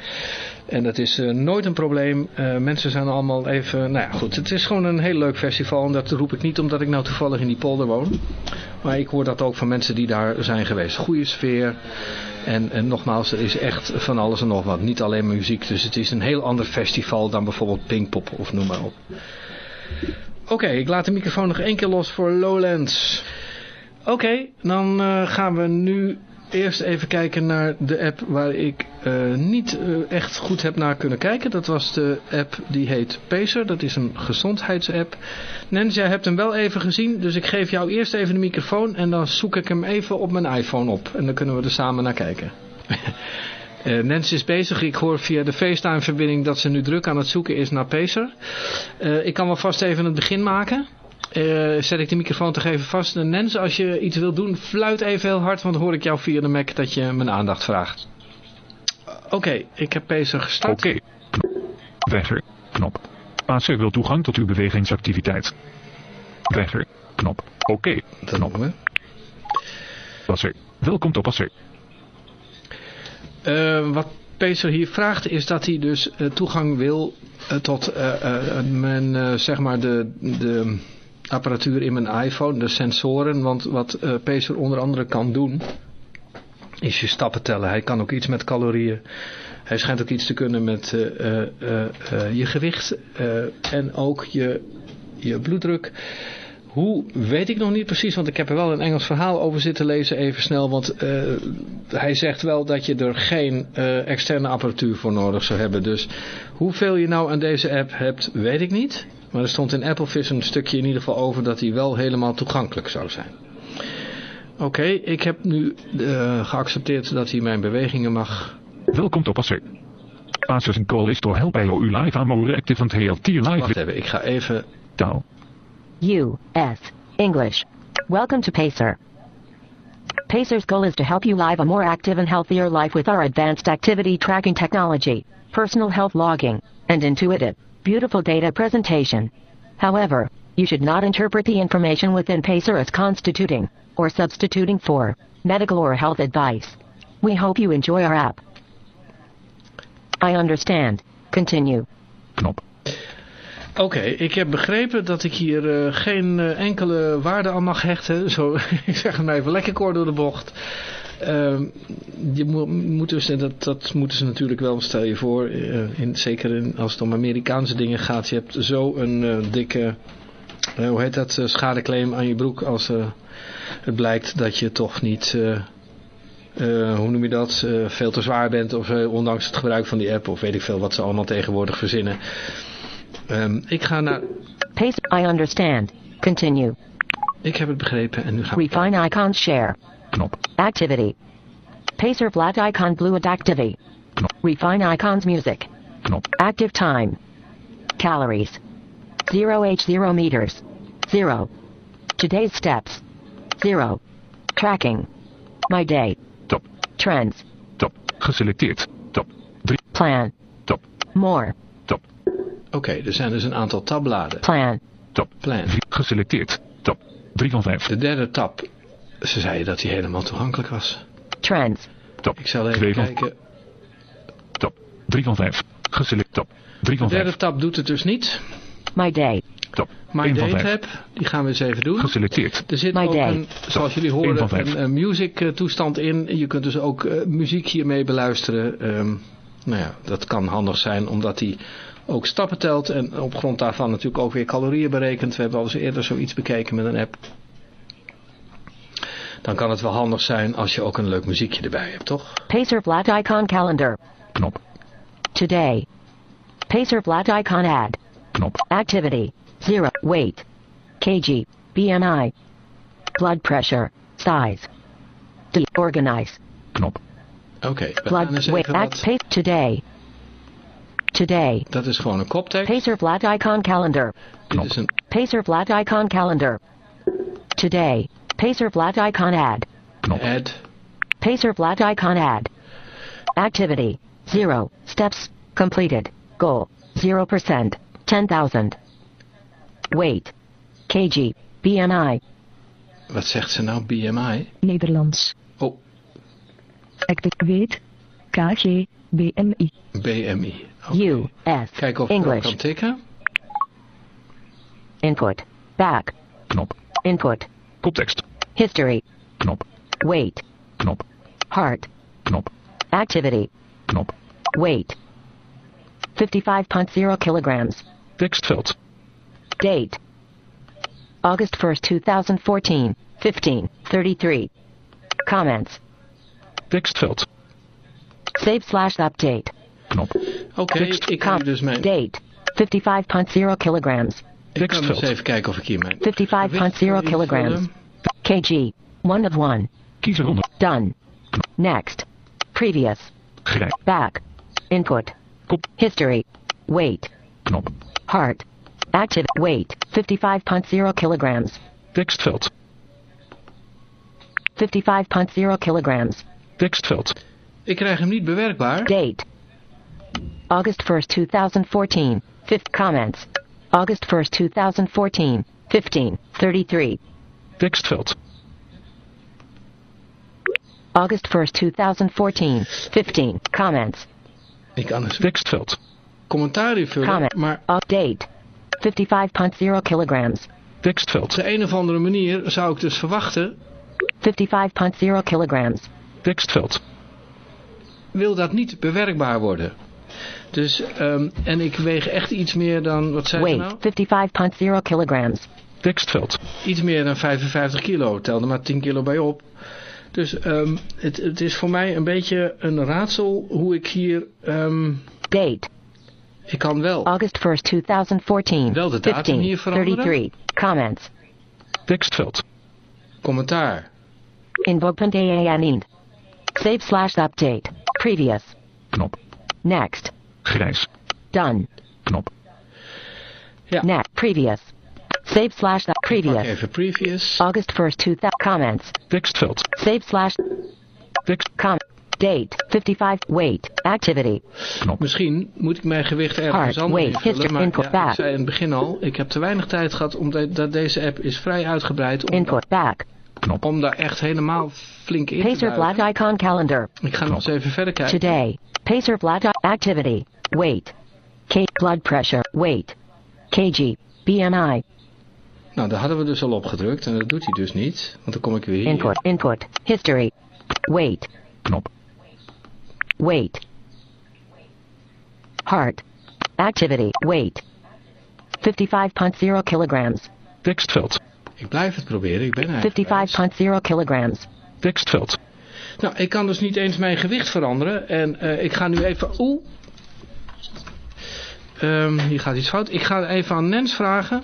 En dat is uh, nooit een probleem. Uh, mensen zijn allemaal even... Nou ja, goed. Het is gewoon een heel leuk festival. En dat roep ik niet omdat ik nou toevallig in die polder woon. Maar ik hoor dat ook van mensen die daar zijn geweest. Goede sfeer. En, en nogmaals, er is echt van alles en nog wat. Niet alleen muziek. Dus het is een heel ander festival dan bijvoorbeeld Pinkpop of noem maar op. Oké, ik laat de microfoon nog één keer los voor Lowlands. Oké, dan uh, gaan we nu eerst even kijken naar de app waar ik uh, niet uh, echt goed heb naar kunnen kijken. Dat was de app die heet Pacer. Dat is een gezondheidsapp. Nens, jij hebt hem wel even gezien. Dus ik geef jou eerst even de microfoon en dan zoek ik hem even op mijn iPhone op. En dan kunnen we er samen naar kijken. <laughs> Nens is bezig. Ik hoor via de FaceTime-verbinding dat ze nu druk aan het zoeken is naar Pacer. Ik kan wel vast even het begin maken. Uh, zet ik de microfoon toch even vast. En Nens, als je iets wilt doen, fluit even heel hard, want dan hoor ik jou via de Mac dat je mijn aandacht vraagt. Oké, okay, ik heb Pacer gestart. Oké, okay. Weiger, knop. Pacer wil toegang tot uw bewegingsactiviteit. Weiger, knop. Oké, okay. knop. We. Passer, welkom tot Passer. Uh, wat Pacer hier vraagt is dat hij dus toegang wil tot mijn, zeg maar de... de apparatuur in mijn iPhone, de sensoren. Want wat uh, Pacer onder andere kan doen, is je stappen tellen. Hij kan ook iets met calorieën. Hij schijnt ook iets te kunnen met uh, uh, je gewicht en ook je, je bloeddruk. Hoe, weet ik nog niet precies, want ik heb er wel een Engels verhaal over zitten lezen even snel. Want hij zegt wel dat je er geen externe apparatuur voor nodig zou hebben. Dus hoeveel je nou aan deze app hebt, weet ik niet. Maar er stond in Applevis een stukje in ieder geval over dat hij wel helemaal toegankelijk zou zijn. Oké, okay, ik heb nu uh, geaccepteerd dat hij mijn bewegingen mag... Welkom tot Passer. Passer's call is to help you live on more active and. Wacht even, ik ga even... Taal. U.S. English. Welcome to Pacer. Pacer's goal is to help you live a more active and healthier life with our advanced activity tracking technology, personal health logging, and intuitive beautiful data presentation. However, you should not interpret the information within PACER as constituting, or substituting for, medical or health advice. We hope you enjoy our app. I understand. Continue. Knop. Oké, okay, ik heb begrepen dat ik hier uh, geen uh, enkele waarde aan mag hechten. <laughs> Zo, ik zeg het maar even lekker kort door de bocht. Uh, je moet dus, dat, dat moeten ze natuurlijk wel, stel je voor, uh, in, zeker in, als het om Amerikaanse dingen gaat. Je hebt zo een uh, dikke, uh, hoe heet dat, schadeclaim aan je broek als het blijkt dat je toch niet, hoe noem je dat, veel te zwaar bent of ondanks het gebruik van die app of weet ik veel wat ze allemaal tegenwoordig verzinnen. Um, ik ga naar... Paste, I understand. Continue. Ik heb het begrepen en nu gaan we... Refine icons share. Knop. Activity. Pacer flat icon blue at activity. Knop. Refine icons music. Knop. Active time. Calories. 0h0 meters. 0. Today's steps. 0. Tracking. My day. Top. Trends. Top. Geselecteerd. Top. 3. Plan. Top. More. Top. Oké, okay, er zijn dus een aantal tabbladen. Plan. Top. Plan. Geselecteerd. Top. 3 van 5. De derde tab ze zeiden dat hij helemaal toegankelijk was. Trends. Tab. Ik zal even 2 van, kijken. tab. 3 van 5. Geselect tab. 3 De van derde 5. tab doet het dus niet. My day. Tab. My 1 van Day 5. tab, die gaan we eens even doen. Geselecteerd. Er zit My ook Day. een, zoals jullie horen, een, een music eh, toestand in. Je kunt dus ook eh, muziek hiermee beluisteren. Ehm, nou ja, dat kan handig zijn omdat hij ook stappen telt. En op grond daarvan natuurlijk ook weer calorieën berekent. We hebben al eens eerder zoiets bekeken met een app. Dan kan het wel handig zijn als je ook een leuk muziekje erbij hebt, toch? Pacer flat icon calendar. Knop. Today. Pacer flat icon add. Knop. Activity. 0. Weight. kg. BMI. Blood pressure. Size. D. Organize. Knop. Oké, we gaan Blood eens weight. even Act. wat... Pace. Today. Today. Dat is gewoon een koptekst. Pacer flat icon calendar. Dit is een Pacer flat icon calendar. Today. Pacer flat icon add. Knop. add. Pacer flat icon add. Activity. 0. Steps. Completed. Goal. 0%. 10,000. Weight. kg. BMI. Wat zegt ze nou? BMI? Nederlands. Oh, Active weet. KG. BMI. BMI. Oké. U.S. Kijken of ik ook English. kan tikken. Input. Back. Knop. Input. Koptekst. History. Knop. Weight. Knop. Heart. Knop. Activity. Knop. Weight. 55.0 kilograms. Tekstveld. Date. August 1st, 2014. 15. 33. Comments. Tekstveld. Save slash update. Knop. Oké, Fixed ik kan dus mijn... Date. 55.0 kilograms. Ik kan dus Tekstveld. even kijken of ik hier mijn... 55.0 gewicht kan kilograms. Invullen. kg. 1 of 1. Kies eronder. Done. Next. Previous. Grijs. Back. Input. Kop. History. Weight. Knop. Heart. Active. Weight. 55.0 kilograms. Tekstveld. 55.0 kilograms. Tekstveld. Ik krijg hem niet bewerkbaar. Date. August 1st, 2014. Fifth comments. August 1st, 2014. 15. 33. Tekstveld. August 1st, 2014. 15. Comments. Ik kan dus Tekstveld. commentaar invullen, Comment. maar Update. 55.0 kilograms. Tekstveld. op de een of andere manier zou ik dus verwachten, 55.0 kilograms. Tekstveld. wil dat niet bewerkbaar worden. Dus, ehm, en ik weeg echt iets meer dan, wat zei je nou? Weight. 55.0 kilograms. Tekstveld. Iets meer dan 55 kilo. Tel er maar 10 kilo bij op. Dus ehm, het, het is voor mij een beetje een raadsel hoe ik hier... ehm, Date. ik kan wel August 1st, 2014. Wel de datum 15. hier veranderen? 33. Comments. Tekstveld. commentaar. Invoke.aan int. Save slash update. Previous. Knop. Next. Grijs. Done. Knop. Ja. Next. Previous. Save slash Pak previous. even previous. August 1st, 2000. Comments. Tekstveld. Save slash Tekst. com. Date. 55. Weight. Activity. Knop. Misschien moet ik mijn gewicht ergens Hard, anders weight, invullen. Maar input, ja, ik zei in het begin al, ik heb te weinig tijd gehad omdat dat deze app is vrij uitgebreid. Om, Input. Back. Knop. om daar echt helemaal flink in te Pacer buigen. flat icon calendar. Ik ga nog eens even verder kijken. Today. Pacer flat i- activity. Weight. K. Blood pressure. Weight. kg. BMI. Nou, daar hadden we dus al op gedrukt en dat doet hij dus niet. Want dan kom ik weer hier. Input. Input. History. Weight. Knop. Weight. Heart. Activity. Weight. 55.0 kilograms. Tekstveld. Ik blijf het proberen, ik ben eigenlijk 55.0 kilograms. Tekstveld. Nou, ik kan dus niet eens mijn gewicht veranderen. En eh, ik ga nu even... Oeh. Ehm, hier gaat iets fout. Ik ga even aan Nens vragen...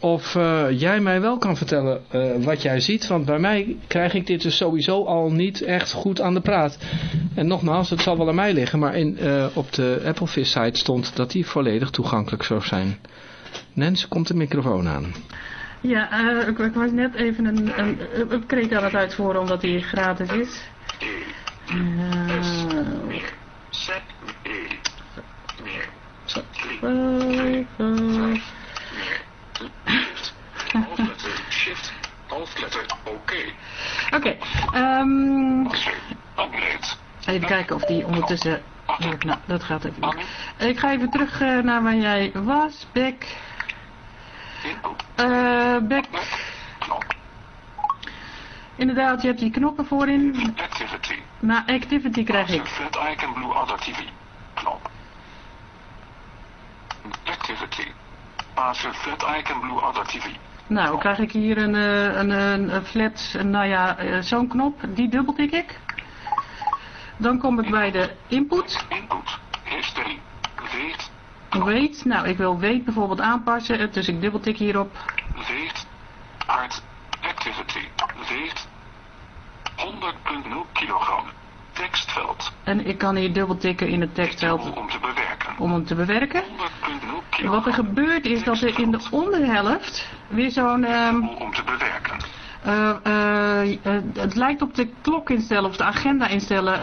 Of eh, jij mij wel kan vertellen eh, wat jij ziet. Want bij mij krijg ik dit dus sowieso al niet echt goed aan de praat. En nogmaals, het zal wel aan mij liggen. Maar in, eh, op de Applefish site stond dat die volledig toegankelijk zou zijn. Nens, komt de microfoon aan. Ja, ik, ik was net even een, een upgrade aan het uitvoeren omdat die gratis is. Hoofdletter, shift, hoofdletter, oké. Okay. Oké, upgrade. Even kijken of die ondertussen... Nou, dat gaat even niet. Ik ga even terug eh, naar waar jij was. Back... Uh, eh, back... Inderdaad, je hebt die knoppen voorin. Activity. Na activity krijg ik. Icon blue other TV. Knop. Activity. Pasen flat icon blue other TV. Nou, krijg ik hier een, eh, een, een, een flat, een, nou ja, eh, zo'n knop. Die dubbeltik ik. Dan kom ik bij de input. Input. History. Weegt. Weight. Nou, ik wil weight bijvoorbeeld aanpassen. eh, Dus ik dubbeltik hierop. Weegt. Hard. Activity. Weegt. 100.0 kilogram. Tekstveld. En ik kan hier dubbeltikken in het tekstveld om te bewerken. om hem te bewerken. 100.0 Wat er gebeurt is dat er in de onderhelft weer zo'n... ehm, om te bewerken. eh, eh, eh, het lijkt op de klok instellen of de agenda instellen.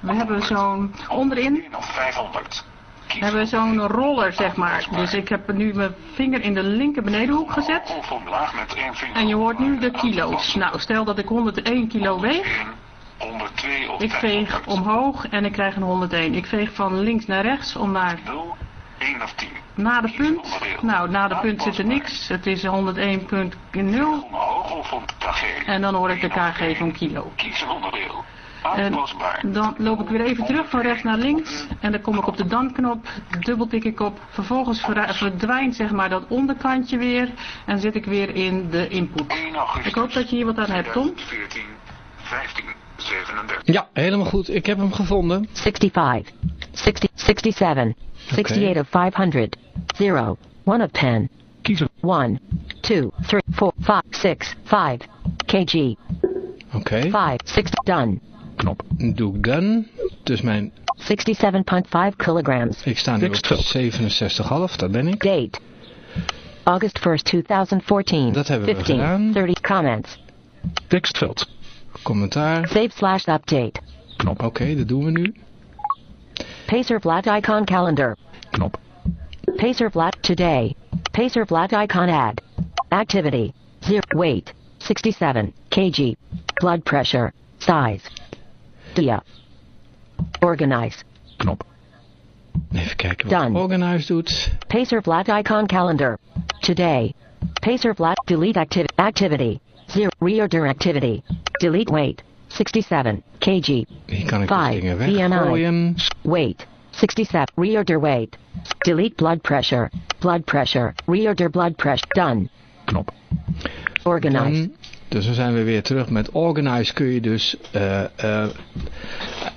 We hebben zo'n... Onderin 1 of 500. Kies hebben we zo'n roller, zeg maar. Dus ik heb nu mijn vinger in de linker benedenhoek gezet. En je hoort nu de kilo's. Nou, stel dat ik 101 kilo weeg. 102 of Ik veeg 500. omhoog en ik krijg een 101. Ik veeg van links naar rechts om naar 0, 1 of 10. na de punt. Nou, na de punt zit er niks. Het is 101.0. Omhoog of om KG. En dan hoor ik de KG van kilo. Kies een onderdeel. En dan loop ik weer even terug van rechts naar links. En dan kom ik op de dan-knop. Dubbeltik ik op. Vervolgens ver- verdwijnt zeg maar dat onderkantje weer. En zit ik weer in de input. 1 augustus. Ik hoop dat je hier wat aan hebt, Tom. 2014, 15, 37. Ja, helemaal goed. Ik heb hem gevonden. 65, 60, 67, 68 of 500, 0, 1 of 10, Kiezer 1, 2, 3, 4, 5, 6, 5, kg, Oké. 5, 6, done, knop. Doe ik dan. Dus mijn, 67.5 kilograms, ik sta nu op Tekstveld. 67,5. Dat ben ik. date, August 1st, 2014, Dat hebben we 15, gedaan. 30 comments, Tekstveld. Commentaar. save slash update, Knop. Oké, dat doen we nu. Pacer flat icon calendar, Knop. Pacer flat today, Pacer flat icon add, activity, 0, weight, 67, kg, blood pressure, size, dia, organize, Knop. Even kijken wat Done. Organize doet. Pacer flat icon calendar, today, Pacer flat. Delete activity, activity, 0, reorder activity, delete weight, 67, kg, Hier kan ik dus Five. BMI. weggooien. weight, 67, reorder weight, delete blood pressure, blood pressure, reorder blood pressure, done, Knop. organize, Dan, dus dan zijn we weer terug met Organize kun je dus eh, eh,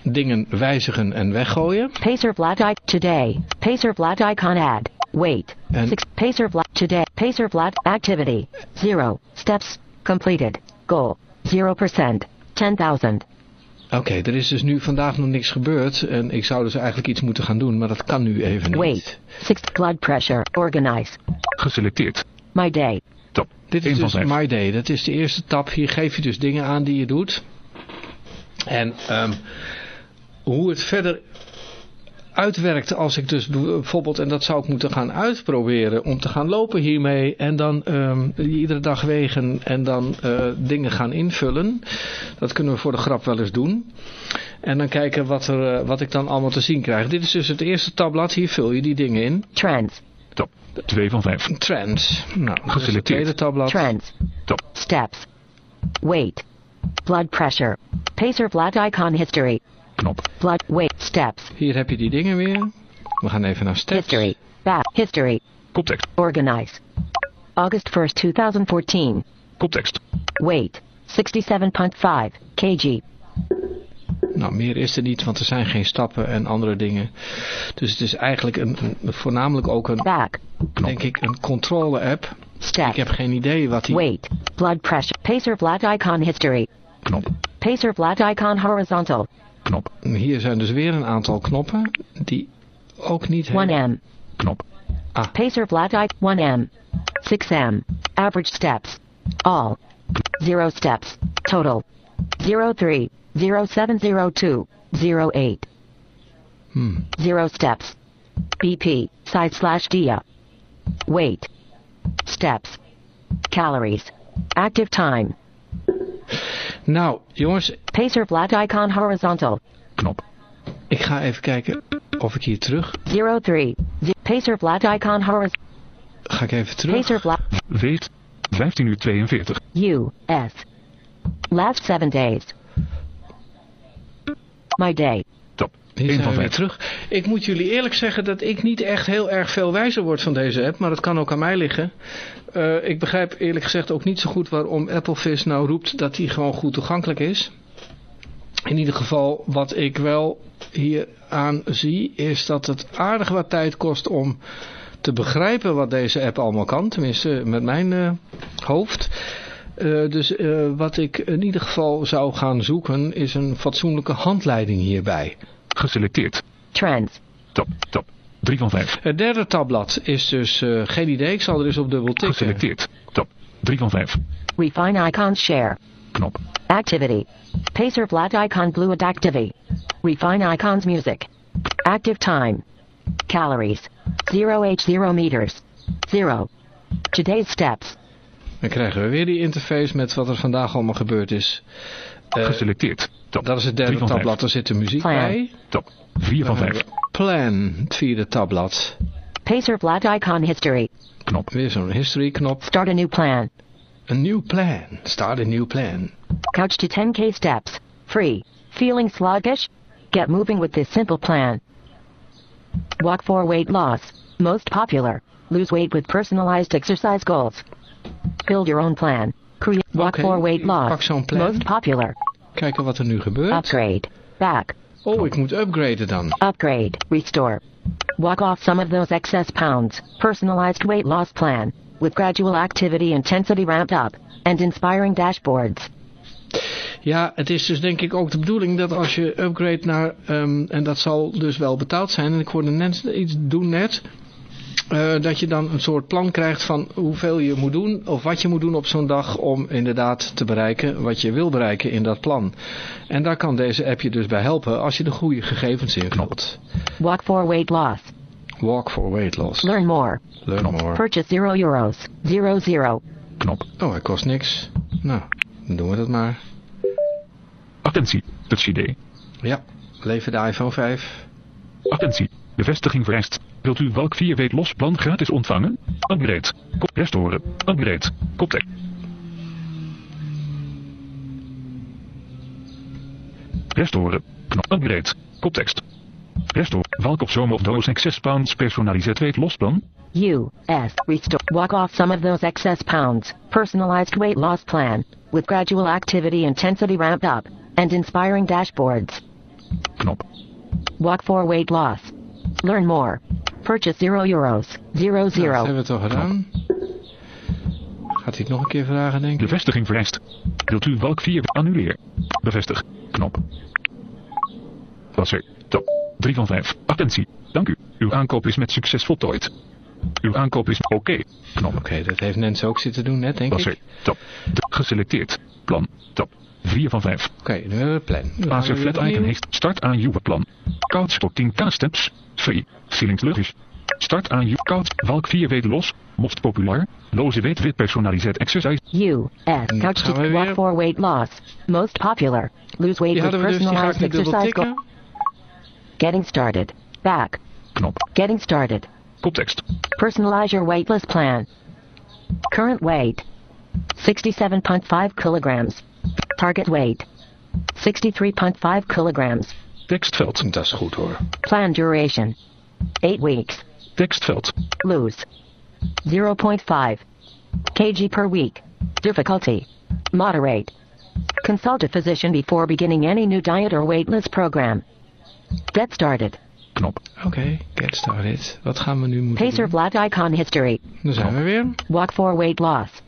dingen wijzigen en weggooien. Pacer flat icon today. Pacer flat icon add. Wait. And- Six. Pacer flat today. Pacer flat activity. Zero. Steps completed. Goal. Zero percent. Ten thousand. Oké, er is dus nu vandaag nog niks gebeurd en ik zou dus eigenlijk iets moeten gaan doen, maar dat kan nu even niet. Wait. Six. Blood pressure. Organize. Geselecteerd. My day. Top. Dit is dus. My Day, dat is de eerste tab. Hier geef je dus dingen aan die je doet. En ehm, hoe het verder uitwerkt als ik dus bijvoorbeeld, en dat zou ik moeten gaan uitproberen, om te gaan lopen hiermee en dan ehm, iedere dag wegen en dan eh, dingen gaan invullen. Dat kunnen we voor de grap wel eens doen. En dan kijken wat, er, eh, wat ik dan allemaal te zien krijg. Dit is dus het eerste tabblad, hier vul je die dingen in. Trends. Top. 2 van 5. Trends. Nou, het Geselecteerd. tweede tabblad. Trends. Top. Steps. Wait. Blood pressure. Pacer flat icon history. Knop. Blood. Wait. Steps. Hier heb je die dingen weer. We gaan even naar steps. History. Back. History. Koptekst. Organize. August 1st, 2014. Koptekst. Weight 67.5 kg. Nou, meer is er niet, want er zijn geen stappen en andere dingen. Dus het is eigenlijk een, een- voornamelijk ook een, Back. denk ik, een controle-app. Ik heb geen idee wat die... Weight. Blood pressure. Pacer flat icon history. Knop. Pacer flat icon horizontal. Knop. Hier zijn dus weer een aantal knoppen die ook niet... heel- 1M. Knop. Pacer flat icon 1M. 6M. Average steps. All. 0 steps. Total. 03. 0702. 08. Hmm. 0 steps. BP. Side slash dia. Weight. Steps. Calories. Active time. Nou, jongens, Pacer flat icon horizontal. Knop. Ik ga even kijken of ik hier terug... 03. Z- Pacer flat icon horizon. Ga ik even terug. Pacer flat. Weet. 15 uur 42. U.S. Last seven days. My day. Hier 1 zijn van we weer 5. terug. Ik moet jullie eerlijk zeggen dat ik niet echt heel erg veel wijzer word van deze app. Maar dat kan ook aan mij liggen. Eh, ik begrijp eerlijk gezegd ook niet zo goed waarom Applevis nou roept dat die gewoon goed toegankelijk is. In ieder geval wat ik wel hier aan zie is dat het aardig wat tijd kost om te begrijpen wat deze app allemaal kan. Tenminste met mijn eh, hoofd. Eh, dus wat ik in ieder geval zou gaan zoeken is een fatsoenlijke handleiding hierbij. Geselecteerd. Trends. Top. Top. 3 van 5. Het derde tabblad is dus eh, geen idee. Ik zal er eens op dubbel tikken. Geselecteerd. Top. 3 van 5. Refine icons share. Knop. Activity. Pacer flat icon blue at activity. Refine icons music. Active time. Calories. 0h0 meters. 0. Today's steps. Dan krijgen we weer die interface met wat er vandaag allemaal gebeurd is. Eh, Geselecteerd. Top. dat is het 3 derde van 5. tabblad. Daar zit de muziek Plan. bij. Top. 4 van Dan 5. hebben we Plan, het vierde tabblad. Pacer flat icon history. Knop. Weer zo'n history knop. Start a new plan. Een nieuw plan. Start a new plan. Couch to 10k steps. Free. Feeling sluggish? Get moving with this simple plan. Walk for weight loss. Most popular. Lose weight with personalized exercise goals. Build your own plan. Create walk Oké, for weight loss. zo'n plan. Most popular. Kijken wat er nu gebeurt. Upgrade. Back. Oh, ik moet upgraden dan. Upgrade. Restore. Walk off some of those excess pounds. Personalized weight loss plan. With gradual activity intensity ramped up. And inspiring dashboards. Ja, het is dus denk ik ook de bedoeling dat als je upgrade naar, ehm, en dat zal dus wel betaald zijn, en ik hoorde net iets doen net, eh, dat je dan een soort plan krijgt van hoeveel je moet doen, of wat je moet doen op zo'n dag om inderdaad te bereiken wat je wil bereiken in dat plan. En daar kan deze app je dus bij helpen als je de goede gegevens invult. Walk for weight loss. Walk for weight loss. Learn more. Learn more. Purchase 0 euros. 0 0. Knop. Oh, hij kost niks. Nou, dan doen we dat maar. Attentie. Touch ID. Ja, leven de iPhone 5. Attentie. Bevestiging vereist. Wilt u welk 4 weet los plan gratis ontvangen? Upgrade. Kop restoren. Upgrade. Koptek. Restoren. Knop. Upgrade. Koptekst. Restore. Welk of zomer of doos excess pounds personaliseerd weet los plan? U.S. Restore. Walk off some of those excess pounds. Personalized weight loss plan. With gradual activity intensity ramped up. And inspiring dashboards. Knop. Walk for weight loss. Learn more. Purchase 0 euros. 0 Nou, dat 0. hebben we toch gedaan. Gaat hij het nog een keer vragen, denk ik? Bevestiging vereist. Wilt u welk 4 annuleer? Bevestig. Knop. Was er. Top. 3 van 5. Attentie. Dank u. Uw aankoop is met succes voltooid. Uw aankoop is oké. Knop. Oké, dat heeft Nens ook zitten doen net, denk Was ik. er. Top. De- geselecteerd. Plan. Top. 4 van 5. Oké, nu hebben we het plan. Weer Flat Icon heeft start aan uw plan. Couch tot 10k steps. Free. Feeling sluggish. Start aan uw couch. Welk 4 weet los. Most populair. Loze weet wit personaliseerd exercise. U.S. Hmm, Couch gaan to walk weer? for weight loss. Most popular. Lose weight with hadden we dus, die ga ik personalized exercise goals. tikken. Getting started. Back. Knop. Getting started. Koptekst. Personalize your weightless plan. Current weight 67.5 kilograms. Target weight 63.5 kilograms. Tekstveld. Dat is goed hoor. Plan duration 8 weeks. Tekstveld. Lose 0.5 kg per week. Difficulty moderate. Consult a physician before beginning any new diet or weightless program. Get started. Knop. Oké, get started. Wat gaan we nu moeten Pacer doen? flat icon history. Daar zijn we weer. Walk for weight loss.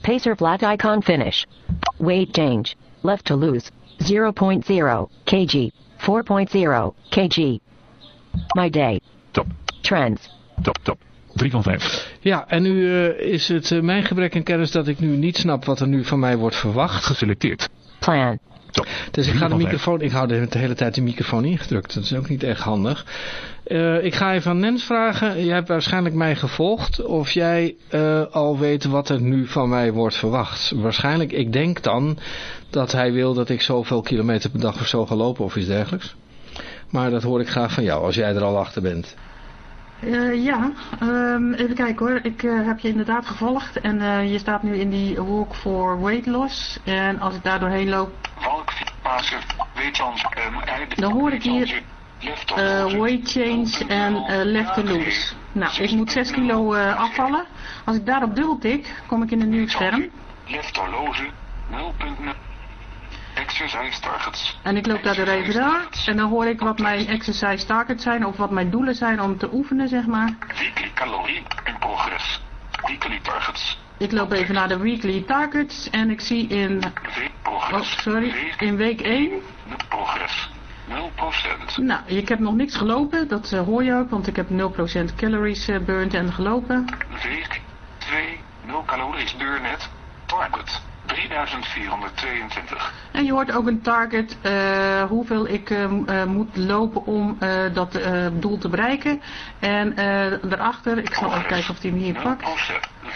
Pacer flat icon finish. Weight change. Left to lose. 0.0 kg. 4.0 kg. My day. Top. Trends. Top. Top. 3 van 5. Ja, en nu eh, is het eh, mijn gebrek aan kennis dat ik nu niet snap wat er nu van mij wordt verwacht. Geselecteerd. Plan. Dus ik ga de microfoon, ik hou de, de hele tijd de microfoon ingedrukt. Dat is ook niet echt handig. Eh, ik ga even aan Nens vragen. Jij hebt waarschijnlijk mij gevolgd. Of jij eh, al weet wat er nu van mij wordt verwacht. Waarschijnlijk, ik denk dan dat hij wil dat ik zoveel kilometer per dag of zo ga lopen of iets dergelijks. Maar dat hoor ik graag van jou, als jij er al achter bent. Eh, ja, ehm, even kijken hoor. Ik eh, heb je inderdaad gevolgd en eh, je staat nu in die walk for weight loss. En als ik daar doorheen loop, Walk, Weetjans en Eide. Dan hoor ik hier, weight change en left to lose. Nou, ik moet 6 kilo afvallen. Als ik daarop dubbel tik, kom ik in een nieuw scherm. Left horloge 0.0. Exercise targets. En ik loop daar er even naar. En dan hoor ik wat mijn exercise targets zijn of wat mijn doelen zijn om te oefenen, zeg maar. Weekly calorie in progress. Weekly targets. Ik loop even naar de weekly targets en ik zie in, Week oh progress. sorry, in week 1 progress. 0%. Nou, ik heb nog niks gelopen, dat eh, hoor je ook, want ik heb 0% calories eh, burned en gelopen. Week 2. 0 calories deurnet. Target 3422. En je hoort ook een target, eh, hoeveel ik eh, moet lopen om eh, dat doel te bereiken. En daarachter, ik zal even kijken of hij hem hier pakt. 0%.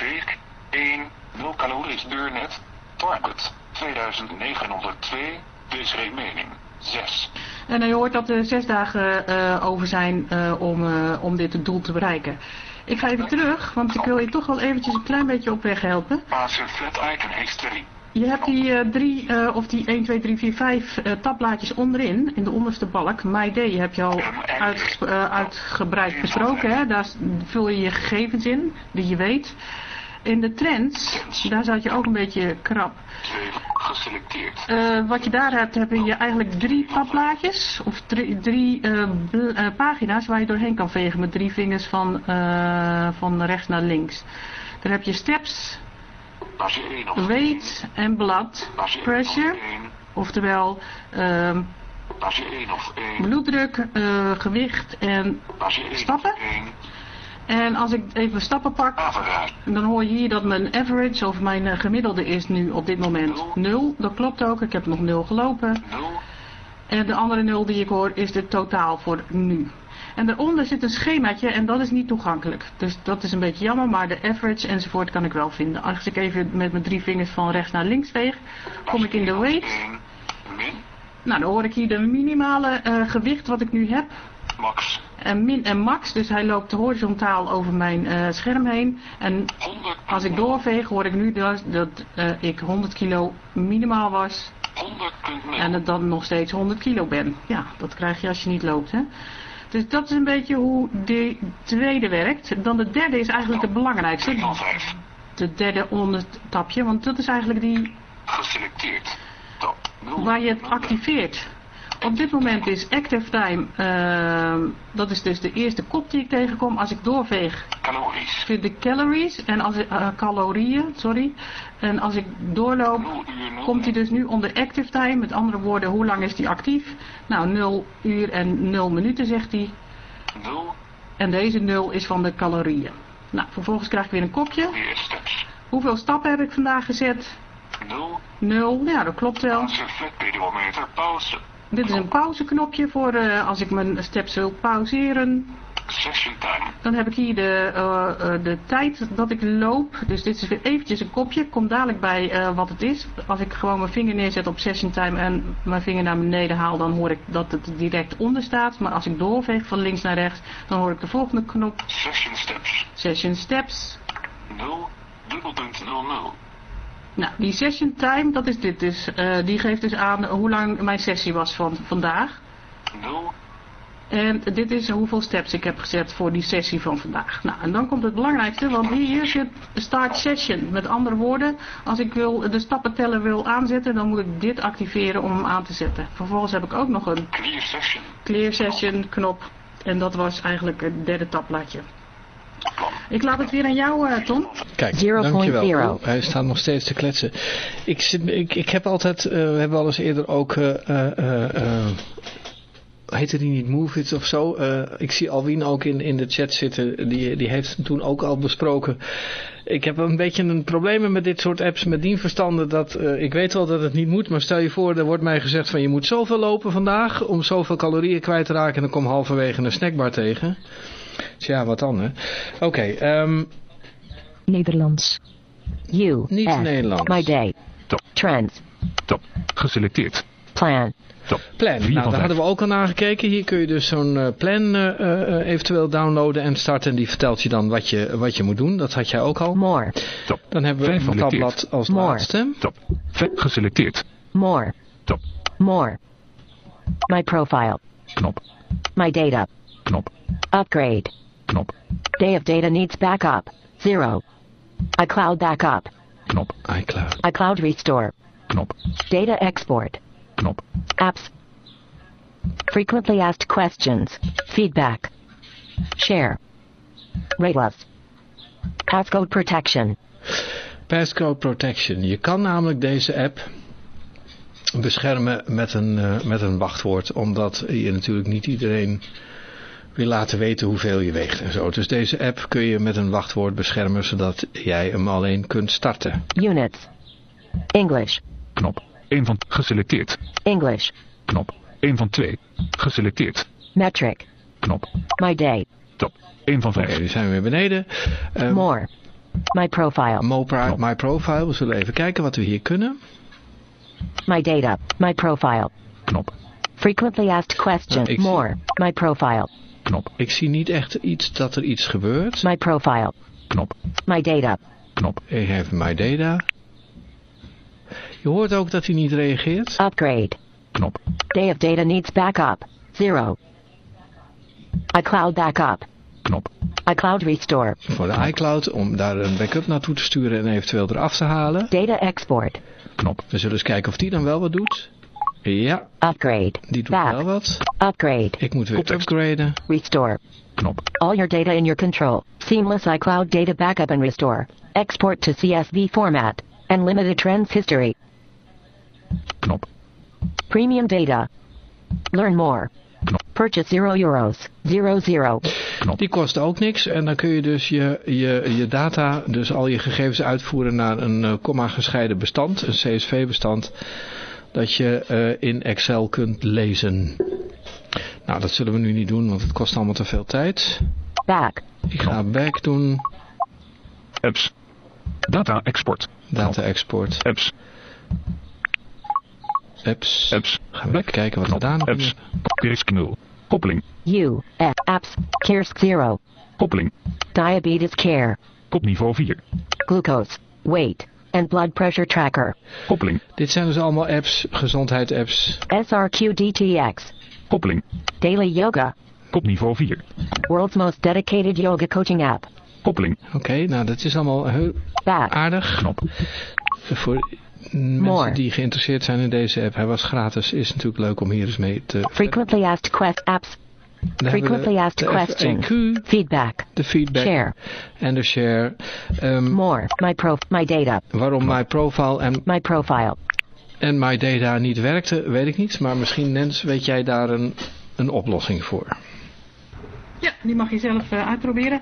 Week 1. 0 calories deurnet. Target 2902. Dus remaining 6. En je hoort dat er zes dagen over zijn om, om dit doel te bereiken. Ik ga even terug, want ik wil je toch wel eventjes een klein beetje op weg helpen. Flat icon history. Je hebt die eh, drie, eh, of die 1, 2, 3, 4, 5 eh, tabblaadjes onderin, in de onderste balk. My Day heb je al uit, eh, uitgebreid besproken. Hè? Daar vul je je gegevens in, die je weet. In de trends, daar zat je ook een beetje krap. 2. Geselecteerd. Eh, wat je daar hebt, heb je eigenlijk drie tabblaadjes. Of drie, drie eh, eh, pagina's waar je doorheen kan vegen met drie vingers van, van rechts naar links. Dan heb je steps, Page 1 of weight en 1 pressure. of 1. Oftewel ehm, Page 1 of 1. bloeddruk, gewicht en Page 1 stappen. Of 1. En als ik even stappen pak, dan hoor je hier dat mijn average of mijn eh, gemiddelde is nu op dit moment 0. Dat klopt ook, ik heb nog 0 gelopen. 0. En de andere 0 die ik hoor is de totaal voor nu. En daaronder zit een schemaatje en dat is niet toegankelijk. Dus dat is een beetje jammer, maar de average enzovoort kan ik wel vinden. Als ik even met mijn drie vingers van rechts naar links veeg, kom ik in de weight. 1. Min. Nou, dan hoor ik hier de minimale eh, gewicht wat ik nu heb. Max. En min en max, dus hij loopt horizontaal over mijn eh, scherm heen. En 100. als ik doorveeg hoor ik nu dat, dat eh, ik 100 kilo minimaal was. 100.0. En dat dan nog steeds 100 kilo ben. Ja, dat krijg je als je niet loopt, hè. Dus dat is een beetje hoe de tweede werkt. Dan de derde is eigenlijk het belangrijkste. 3 van 5. De derde ondertapje, want dat is eigenlijk die Geselecteerd. Top. 0. waar je het activeert. Op dit moment is active time, ehm, dat is dus de eerste kop die ik tegenkom. Als ik doorveeg, Calories. vind ik calories en als ik, eh, calorieën, sorry. En als ik doorloop, 0 uur 0. komt hij dus nu onder active time. Met andere woorden, hoe lang is die actief? Nou, 0 uur en 0 minuten zegt hij. 0. En deze 0 is van de calorieën. Nou, vervolgens krijg ik weer een kopje. Hoeveel stappen heb ik vandaag gezet? 0. 0. Ja, dat klopt wel. Pauze. Dit is een pauzeknopje voor eh, als ik mijn steps wil pauzeren. Session time. Dan heb ik hier de, eh, eh, de tijd dat ik loop. Dus dit is weer eventjes een kopje. Kom dadelijk bij wat het is. Als ik gewoon mijn vinger neerzet op session time en mijn vinger naar beneden haal, dan hoor ik dat het direct onder staat. Maar als ik doorveeg van links naar rechts, dan hoor ik de volgende knop. Session steps. Session steps. 0. Dubbelpunt 00. Nou, die session time, dat is dit dus. Eh, die geeft dus aan hoe lang mijn sessie was van vandaag. 0. En dit is hoeveel steps ik heb gezet voor die sessie van vandaag. Nou, en dan komt het belangrijkste, want hier zit start session. Met andere woorden, als ik wil, de stappenteller wil aanzetten, dan moet ik dit activeren om hem aan te zetten. Vervolgens heb ik ook nog een Clear session. clear session knop. En dat was eigenlijk het derde tabbladje. Ik laat het weer aan jou, eh, Tom. Kijk, 0.0. dankjewel. Oh, hij staat nog steeds te kletsen. Ik, zit, ik, ik heb altijd, eh, we hebben al eens eerder ook, eh eh eh, eh, heette die niet Move It of zo? Eh, ik zie Alwien ook in, in de chat zitten, die, die heeft het toen ook al besproken. Ik heb een beetje een probleem met dit soort apps met dienverstanden. Dat, eh, ik weet wel dat het niet moet, maar stel je voor, er wordt mij gezegd van je moet zoveel lopen vandaag om zoveel calorieën kwijt te raken en dan kom halverwege een snackbar tegen. Dus ja, wat dan hè? Oké, ehm, Nederlands. U. Niet S. Nederlands. My day. Top. Trends. Top. Geselecteerd. Plan. Top. Plan, nou, daar vijf. hadden we ook al naar gekeken. Hier kun je dus zo'n eh, plan eh, eh, eventueel downloaden en starten. En die vertelt je dan wat je, wat je moet doen. Dat had jij ook al. More. Top. Dan hebben we Vijf een tabblad als More. laatste. Top. Vijf geselecteerd. More. Top. More. My profile. Knop. My data. Knop. Upgrade. Knop. Day of data needs backup. Zero. iCloud backup. Knop. iCloud. iCloud restore. Knop. Data export. Knop. Apps. Frequently asked questions. Feedback. Share. Rate us. Passcode protection. Passcode Protection. Je kan namelijk deze app beschermen met een, eh, met een wachtwoord. Omdat je natuurlijk niet iedereen wil laten weten hoeveel je weegt en zo. Dus deze app kun je met een wachtwoord beschermen zodat jij hem alleen kunt starten. Units. English. Knop. 1 van geselecteerd. English. Knop. 1 van 2. Geselecteerd. Metric. Knop. My day. Top. 1 van Oké, 5. die zijn we weer beneden. Ehm, More. My profile. Mo- Pri- Knop. My Profile. We zullen even kijken wat we hier kunnen. My data. My profile. Knop. Frequently asked questions. ik zie- More. My profile. Knop. Ik zie niet echt iets dat er iets gebeurt. My profile. Knop. My data. Knop. Ik heb My Data. Je hoort ook dat hij niet reageert. Upgrade. Knop. Day of data needs backup. Zero. iCloud backup. Knop. iCloud restore. Voor de iCloud om daar een backup naartoe te sturen en eventueel eraf te halen. Data export. Knop. We zullen eens kijken of die dan wel wat doet. Ja, Upgrade. die doet Back. wel wat. Upgrade. Ik moet weer Context. upgraden. Restore. Knop. All your data in your control. Seamless iCloud data backup and restore. Export to CSV format. Unlimited trends history. Knop. Premium data. Learn more. Knop. Purchase 0 euros. 0 0. Knop. Die kost ook niks en dan kun je dus je, je, je data, dus al je gegevens uitvoeren naar een eh, komma gescheiden bestand, een CSV bestand, dat je eh, in Excel kunt lezen. Nou, dat zullen we nu niet doen, want het kost allemaal te veel tijd. Back. Ik ga back doen, Apps. Data export. data export, Apps. apps. Apps. Gaan we even kijken wat we daar nog Apps. Kiosk 0. Koppeling. U. F. Apps. Kiosk 0. Koppeling. Diabetes care. Kopniveau 4. Glucose. Weight. And blood pressure tracker. Koppeling. Dit zijn dus allemaal apps, gezondheidsapps. SRQDTX. Koppeling. Daily yoga. Kopniveau 4. World's most dedicated yoga coaching app. Koppeling. Oké, nou dat is allemaal heel Back. aardig. Knop. Voor mensen More. die geïnteresseerd zijn in deze app. Hij was gratis, is natuurlijk leuk om hier eens mee te... Frequently asked quest apps. Dan Frequently de- asked questions. FAQ, Feedback. de feedback Share. en de share. Ehm, More. My pro. My data. waarom my profile en, My profile. en my data niet werkte, weet ik niet. Maar misschien, Nens, weet jij daar een, een oplossing voor. Ja, die mag je zelf eh, uitproberen.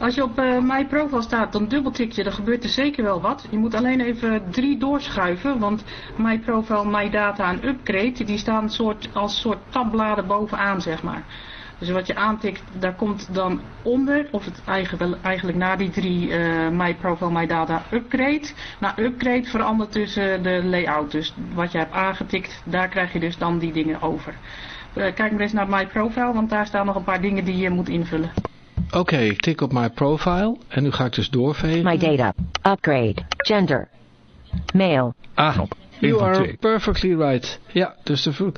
Als je op eh My Profile staat, dan dubbeltik je, dan gebeurt er zeker wel wat. Je moet alleen even drie doorschuiven, want My Profile, My Data en Upgrade, die staan soort, als soort tabbladen bovenaan, zeg maar. Dus wat je aantikt, daar komt dan onder, of het eigenlijk, na die drie eh My Profile, My Data, Upgrade. Na Upgrade verandert dus de layout. Dus wat je hebt aangetikt, daar krijg je dus dan die dingen over. Eh, kijk maar eens naar My Profile, want daar staan nog een paar dingen die je moet invullen. Oké, ik tik op my profile en nu ga ik dus doorvegen. My data. Upgrade. Gender. Male. Ah, Knop. 1 you van are 2. perfectly right. Ja, dus de,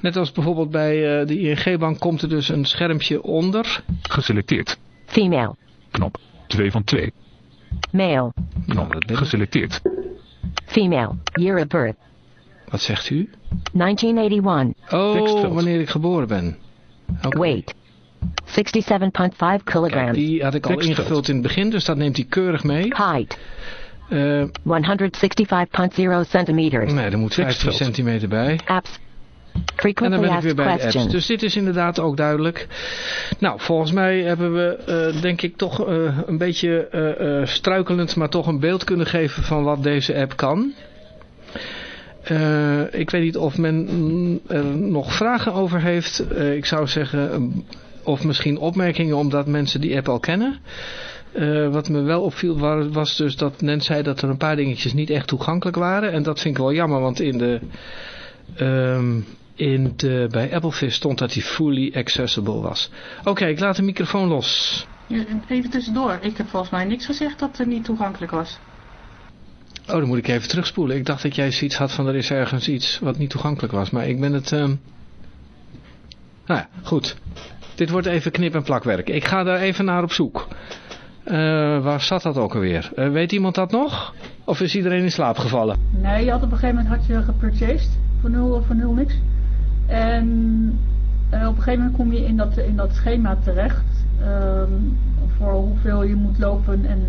net als bijvoorbeeld bij eh, de ING-bank komt er dus een schermpje onder. Geselecteerd. Female. Knop. 2 van 2. Male. Nou, Knop. ik. Geselecteerd. Female. Year of birth. Wat zegt u? 1981. Oh, wanneer ik geboren ben. Weight. 67.5 Kijk, kilograms. die had ik al ingevuld in het begin, dus dat neemt hij keurig mee. Height. Eh, 165.0 centimeters. nee, er moet 15 Tekstveld. centimeter bij. Apps. En dan ben ik weer bij de apps. Dus dit is inderdaad ook duidelijk. Nou, volgens mij hebben we, eh, denk ik, toch eh, een beetje eh, eh, struikelend, maar toch een beeld kunnen geven van wat deze app kan. Eh, ik weet niet of men mm, er nog vragen over heeft. Eh, ik zou zeggen, mm, of misschien opmerkingen omdat mensen die app al kennen. Eh, wat me wel opviel wa- was dus dat Nens zei dat er een paar dingetjes niet echt toegankelijk waren. En dat vind ik wel jammer, want in de ehm, in de, bij Applefish stond dat hij fully accessible was. Oké, ik laat de microfoon los. Even tussendoor. Ik heb volgens mij niks gezegd dat het niet toegankelijk was. Oh, dan moet ik even terugspoelen. Ik dacht dat jij zoiets had van er is ergens iets wat niet toegankelijk was. Maar ik ben het... ehm Nou ja, goed. Dit wordt even knip- en plakwerk. Ik ga daar even naar op zoek. Eh, waar zat dat ook alweer? Eh, weet iemand dat nog? Of is iedereen in slaap gevallen? Nee, je had op een gegeven moment had je gepurchased voor nul of voor nul niks. En eh, op een gegeven moment kom je in dat, in dat schema terecht. Voor hoeveel je moet lopen. En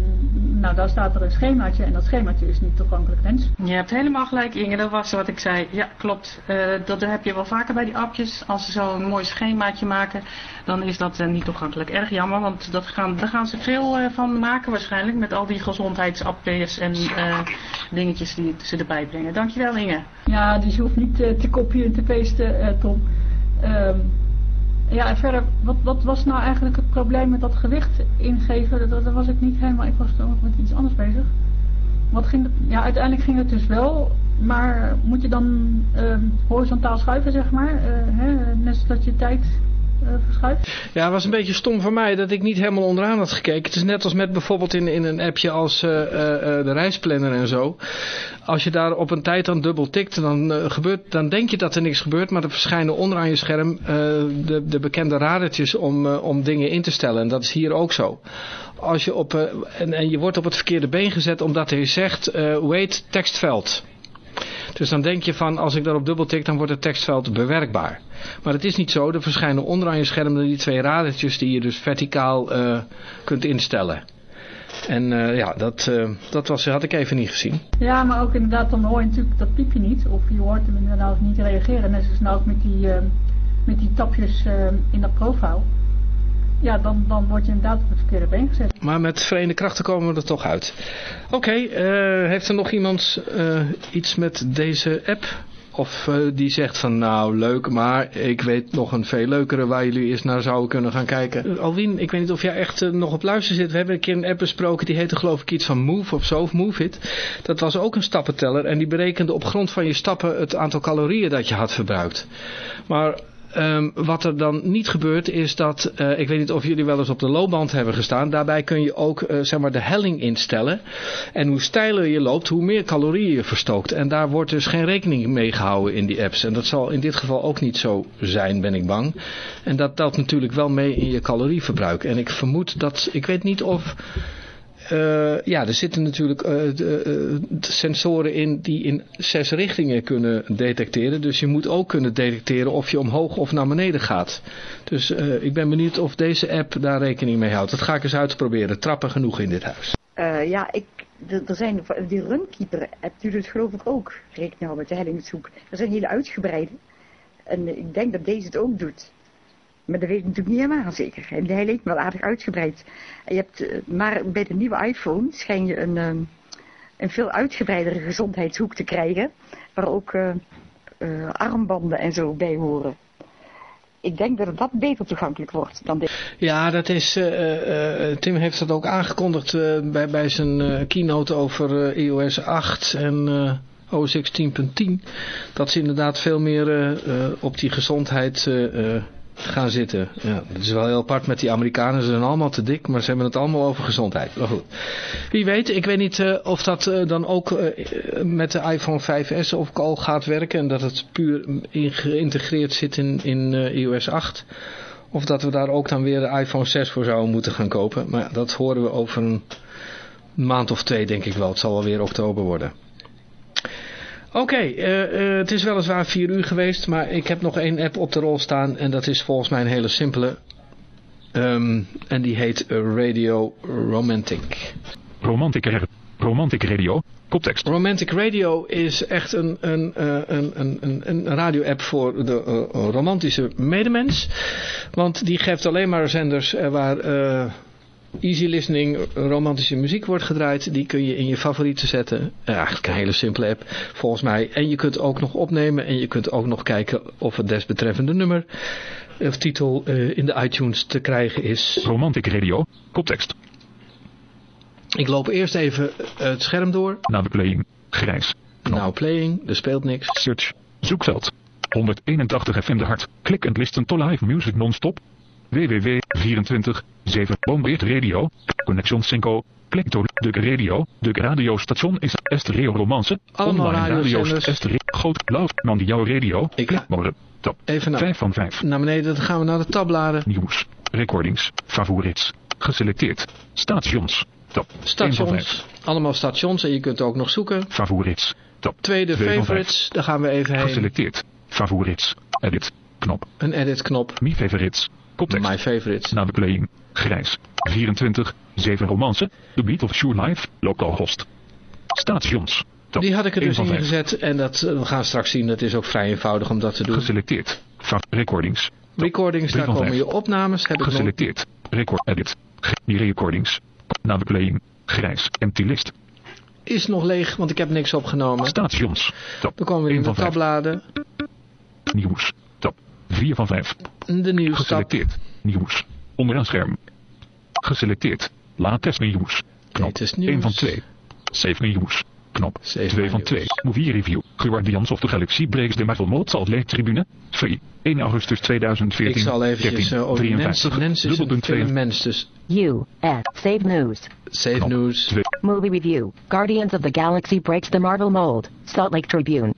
nou, daar staat er een schemaatje. En dat schemaatje is niet toegankelijk, mens. Je hebt helemaal gelijk Inge, dat was wat ik zei. Ja, klopt. Eh, dat heb je wel vaker bij die appjes. Als ze zo'n mooi schemaatje maken, dan is dat eh, niet toegankelijk. Erg jammer, want dat gaan, daar gaan ze veel eh, van maken waarschijnlijk. Met al die gezondheidsappjes en dingetjes die ze erbij brengen. Dankjewel Inge. Ja, dus je hoeft niet te kopieën en te pasten, Tom. Ehm, ja, en verder, wat, wat was nou eigenlijk het probleem met dat gewicht ingeven? Dat, dat, was ik niet helemaal, ik was toen nog met iets anders bezig. Wat ging het, ja, uiteindelijk ging het dus wel, maar moet je dan ehm, horizontaal schuiven, zeg maar? Eh, hè, net zoals dat je tijd verschuift? Ja, het was een beetje stom van mij dat ik niet helemaal onderaan had gekeken. Het is net als met bijvoorbeeld in, in een appje als eh, eh, eh, de reisplanner en zo. Als je daar op een tijd dan dubbel tikt, dan, eh, gebeurt, dan denk je dat er niks gebeurt. Maar er verschijnen onderaan je scherm eh, de, de bekende radertjes om, eh, om dingen in te stellen. En dat is hier ook zo. Als je op, eh, en, en je wordt op het verkeerde been gezet omdat hij zegt, eh wait, tekstveld. Dus dan denk je van, als ik daarop dubbel tik, dan wordt het tekstveld bewerkbaar. Maar het is niet zo. Er verschijnen onderaan je scherm die twee radertjes die je dus verticaal eh, kunt instellen. En eh, ja, dat, eh, dat was, had ik even niet gezien. Ja, maar ook inderdaad, dan hoor je natuurlijk dat piepje niet. Of je hoort hem inderdaad niet reageren. Net zoals nou ook met die, met die tapjes in dat profile. Ja, dan, dan word je inderdaad op het verkeerde been gezet. Maar met verenigde krachten komen we er toch uit. Oké, eh, heeft er nog iemand eh, iets met deze app? Of eh, die zegt van nou leuk, maar ik weet nog een veel leukere waar jullie eens naar zouden kunnen gaan kijken. Alwin, ik weet niet of jij echt nog op luister zit. We hebben een keer een app besproken die heette geloof ik iets van Move of zo, of Move It. Dat was ook een stappenteller en die berekende op grond van je stappen het aantal calorieën dat je had verbruikt. Maar Ehm, wat er dan niet gebeurt is dat, eh, ik weet niet of jullie wel eens op de loopband hebben gestaan. Daarbij kun je ook eh, zeg maar de helling instellen. En hoe steiler je loopt, hoe meer calorieën je verstookt. En daar wordt dus geen rekening mee gehouden in die apps. En dat zal in dit geval ook niet zo zijn, ben ik bang. En dat telt natuurlijk wel mee in je calorieverbruik. En ik vermoed dat, ik weet niet of... Uh, ja, er zitten natuurlijk de, uh, de sensoren in die in zes richtingen kunnen detecteren. Dus je moet ook kunnen detecteren of je omhoog of naar beneden gaat. Dus ik ben benieuwd of deze app daar rekening mee houdt. Dat ga ik eens uitproberen. Trappen genoeg in dit huis. ja, ik, er zijn, die Runkeeper app doet het geloof ik ook. Rekening houden met de hellingszoek. Er zijn hele uitgebreide. En ik denk dat deze het ook doet. Maar dat weet ik natuurlijk niet helemaal zeker. En hij leek wel aardig uitgebreid. Je hebt, maar bij de nieuwe iPhone schijn je een, een veel uitgebreidere gezondheidshoek te krijgen. Waar ook uh, uh, armbanden en zo bij horen. Ik denk dat het dat beter toegankelijk wordt dan dit. Ja, dat is, Tim heeft dat ook aangekondigd bij, bij zijn keynote over iOS 8 en OS 10.10. Dat ze inderdaad veel meer op die gezondheid gaan zitten. Ja, dat is wel heel apart met die Amerikanen. Ze zijn allemaal te dik, maar ze hebben het allemaal over gezondheid. Maar goed. Wie weet, ik weet niet uh, of dat uh, dan ook uh, met de iPhone 5S of al gaat werken. En dat het puur geïntegreerd zit in, in iOS 8. Of dat we daar ook dan weer de iPhone 6 voor zouden moeten gaan kopen. Maar ja, dat horen we over een maand of twee denk ik wel. Het zal wel weer oktober worden. Oké, okay, uh, uh, het is weliswaar 4 uur geweest, maar ik heb nog één app op de rol staan en dat is volgens mij een hele simpele. Um, en die heet Radio Romantic. Romantic, Romantic Radio, koptekst. Romantic Radio is echt een, een, een, een, een radio-app voor de romantische medemens. Want die geeft alleen maar zenders waar easy listening, romantische muziek wordt gedraaid. Die kun je in je favorieten zetten. Ja, eigenlijk een hele simpele app volgens mij. En je kunt ook nog opnemen en je kunt ook nog kijken of het desbetreffende nummer of titel uh, in de iTunes te krijgen is. Romantic Radio, koptekst. Ik loop eerst even het scherm door. Now playing, grijs. Knop. Now playing, er speelt niks. Search, Zoekveld. 181 FM de Hart. Klik en listen to live music non-stop. Www 24 7 Boombeert Radio. Connection 5. Klik to de radio. De radiostation is Estereo Romance. Allemaal Online radiozenders. Estereo. Groot Loud. Mandiao Radio. Ik- Klikmode. Top. Even naar, 5 van 5. naar beneden, dan gaan we naar de tabbladen. Nieuws. Recordings. Favoriets. Geselecteerd. Stations. Top. 1 van 5. Stations, allemaal stations en je kunt ook nog zoeken. Favoriets. Top. Tweede favorites, daar gaan we even heen. Geselecteerd. Favoriets. Edit. Knop. Een edit knop, Me favorites. Koptekst. my favorites. Na de playing. Grijs. 24. 7 romance. The Beat of Sure Life. Local host. Stations. Top. Die had ik er 1 dus van in 5. gezet en dat, eh, we gaan straks zien, dat is ook vrij eenvoudig om dat te doen. Geselecteerd. Fa recordings. Recordings, daar van komen je opnames. Heb ik nog. Geselecteerd. Record edit. Die recordings. Na de playing. Grijs. Empty list. Is nog leeg, want ik heb niks opgenomen. Stations. Top. Dan komen we in 1 de van 5. tabbladen. Nieuws. Top. 4 van 5. De nieuwstab. Geselecteerd. Nieuws. Onderaan scherm. Geselecteerd. Latest nieuws. Knop. Latest 1 van nieuws. 2. Save nieuws. Knop. Save 2 van nieuws. 2. Movie review. Guardians of the Galaxy breaks the Marvel Mode Salt Lake Tribune. Free. 1 augustus 2014. Ik zal eventjes 13, uh, oh, mens, 53. mens is een dubbelpunt film 2. mens, dus U. S. Save news. save Knop. news. 2. Movie review. Guardians of the Galaxy breaks the Marvel mold. Salt Lake Tribune.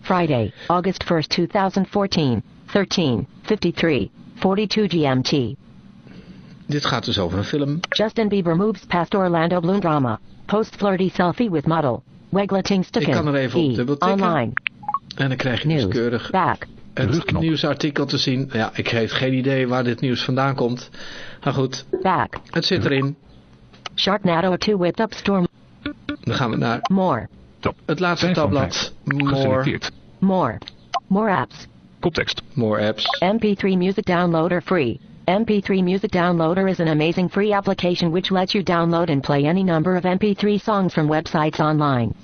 Friday, August 1st, 2014. 13:53. 42 GMT. Dit gaat dus over een film. Justin Bieber moves past Orlando Bloom drama. Post flirty selfie with model. Wegleting Ik kan er even op E. dubbeltikken. Online. En dan krijg je dus News. keurig Back. het Terugknop. nieuwsartikel te zien. Ja, ik heb geen idee waar dit nieuws vandaan komt. Maar goed, Back. het zit erin. Sharknado 2 whipped up storm. Dan gaan we naar More. Top. het laatste 5 van tabblad. 5. More. More. More apps. Koptekst. more apps. MP3 Music Downloader free. MP3 Music Downloader is an amazing free application which lets you download and play any number of MP3 songs from websites online.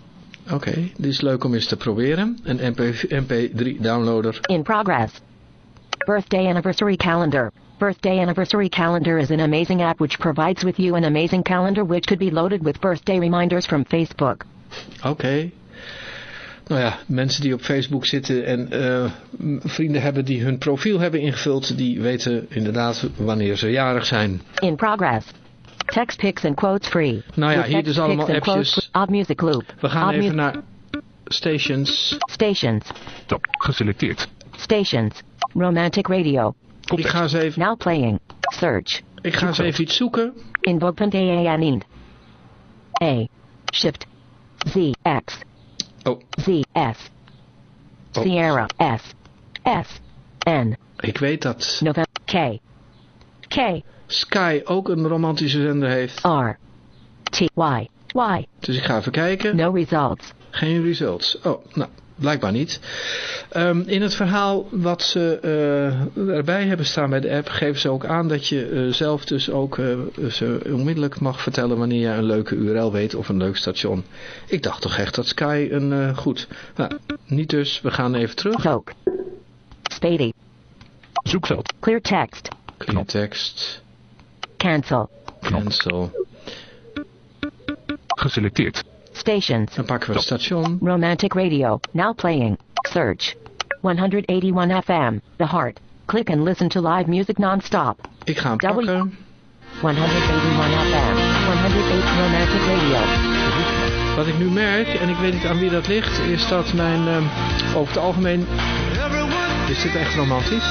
Oké, dit is leuk om eens te proberen. Een MP, MP3 downloader. In progress. Birthday Anniversary Calendar. Birthday Anniversary Calendar is an amazing app which provides with you an amazing calendar which could be loaded with birthday reminders from Facebook. Oké. Nou ja, mensen die op Facebook zitten en eh, vrienden hebben die hun profiel hebben ingevuld, die weten inderdaad wanneer ze jarig zijn. In progress. Text pics and quotes free. Nou ja, hier dus allemaal appjes. Odd Music Loop. We gaan Odd even naar stations. Stations. Top. Geselecteerd. Stations. Romantic Radio. Ik ga eens even, Now playing. Search. ik ga eens even iets zoeken. Invoke.aan ind. A. Shift. Z. X. Oh, Z. S. Oh. Sierra. S. S. N. ik weet dat November. K. K. Sky ook een romantische zender heeft. R. T. Y. Y. Dus ik ga even kijken. No results. Geen results. Oh, nou, blijkbaar niet. Ehm, in het verhaal wat ze eh, erbij hebben staan bij de app, geven ze ook aan dat je eh, zelf dus ook eh, ze onmiddellijk mag vertellen wanneer je een leuke URL weet of een leuk station. Ik dacht toch echt dat Sky een eh, goed. Nou, niet dus. We gaan even terug. Spady. Zoekveld. Clear text. Clear tekst. Cancel. Cancel. Geselecteerd. Stations. Dan pakken we het station. Romantic Radio. Now playing. Search. 181 FM. The Heart. Click and listen to live music non-stop. Ik ga hem W. pakken. 181 FM. 108 Romantic Radio. Wat ik nu merk, en ik weet niet aan wie dat ligt, is dat mijn, ehm, over het algemeen, is dit echt romantisch,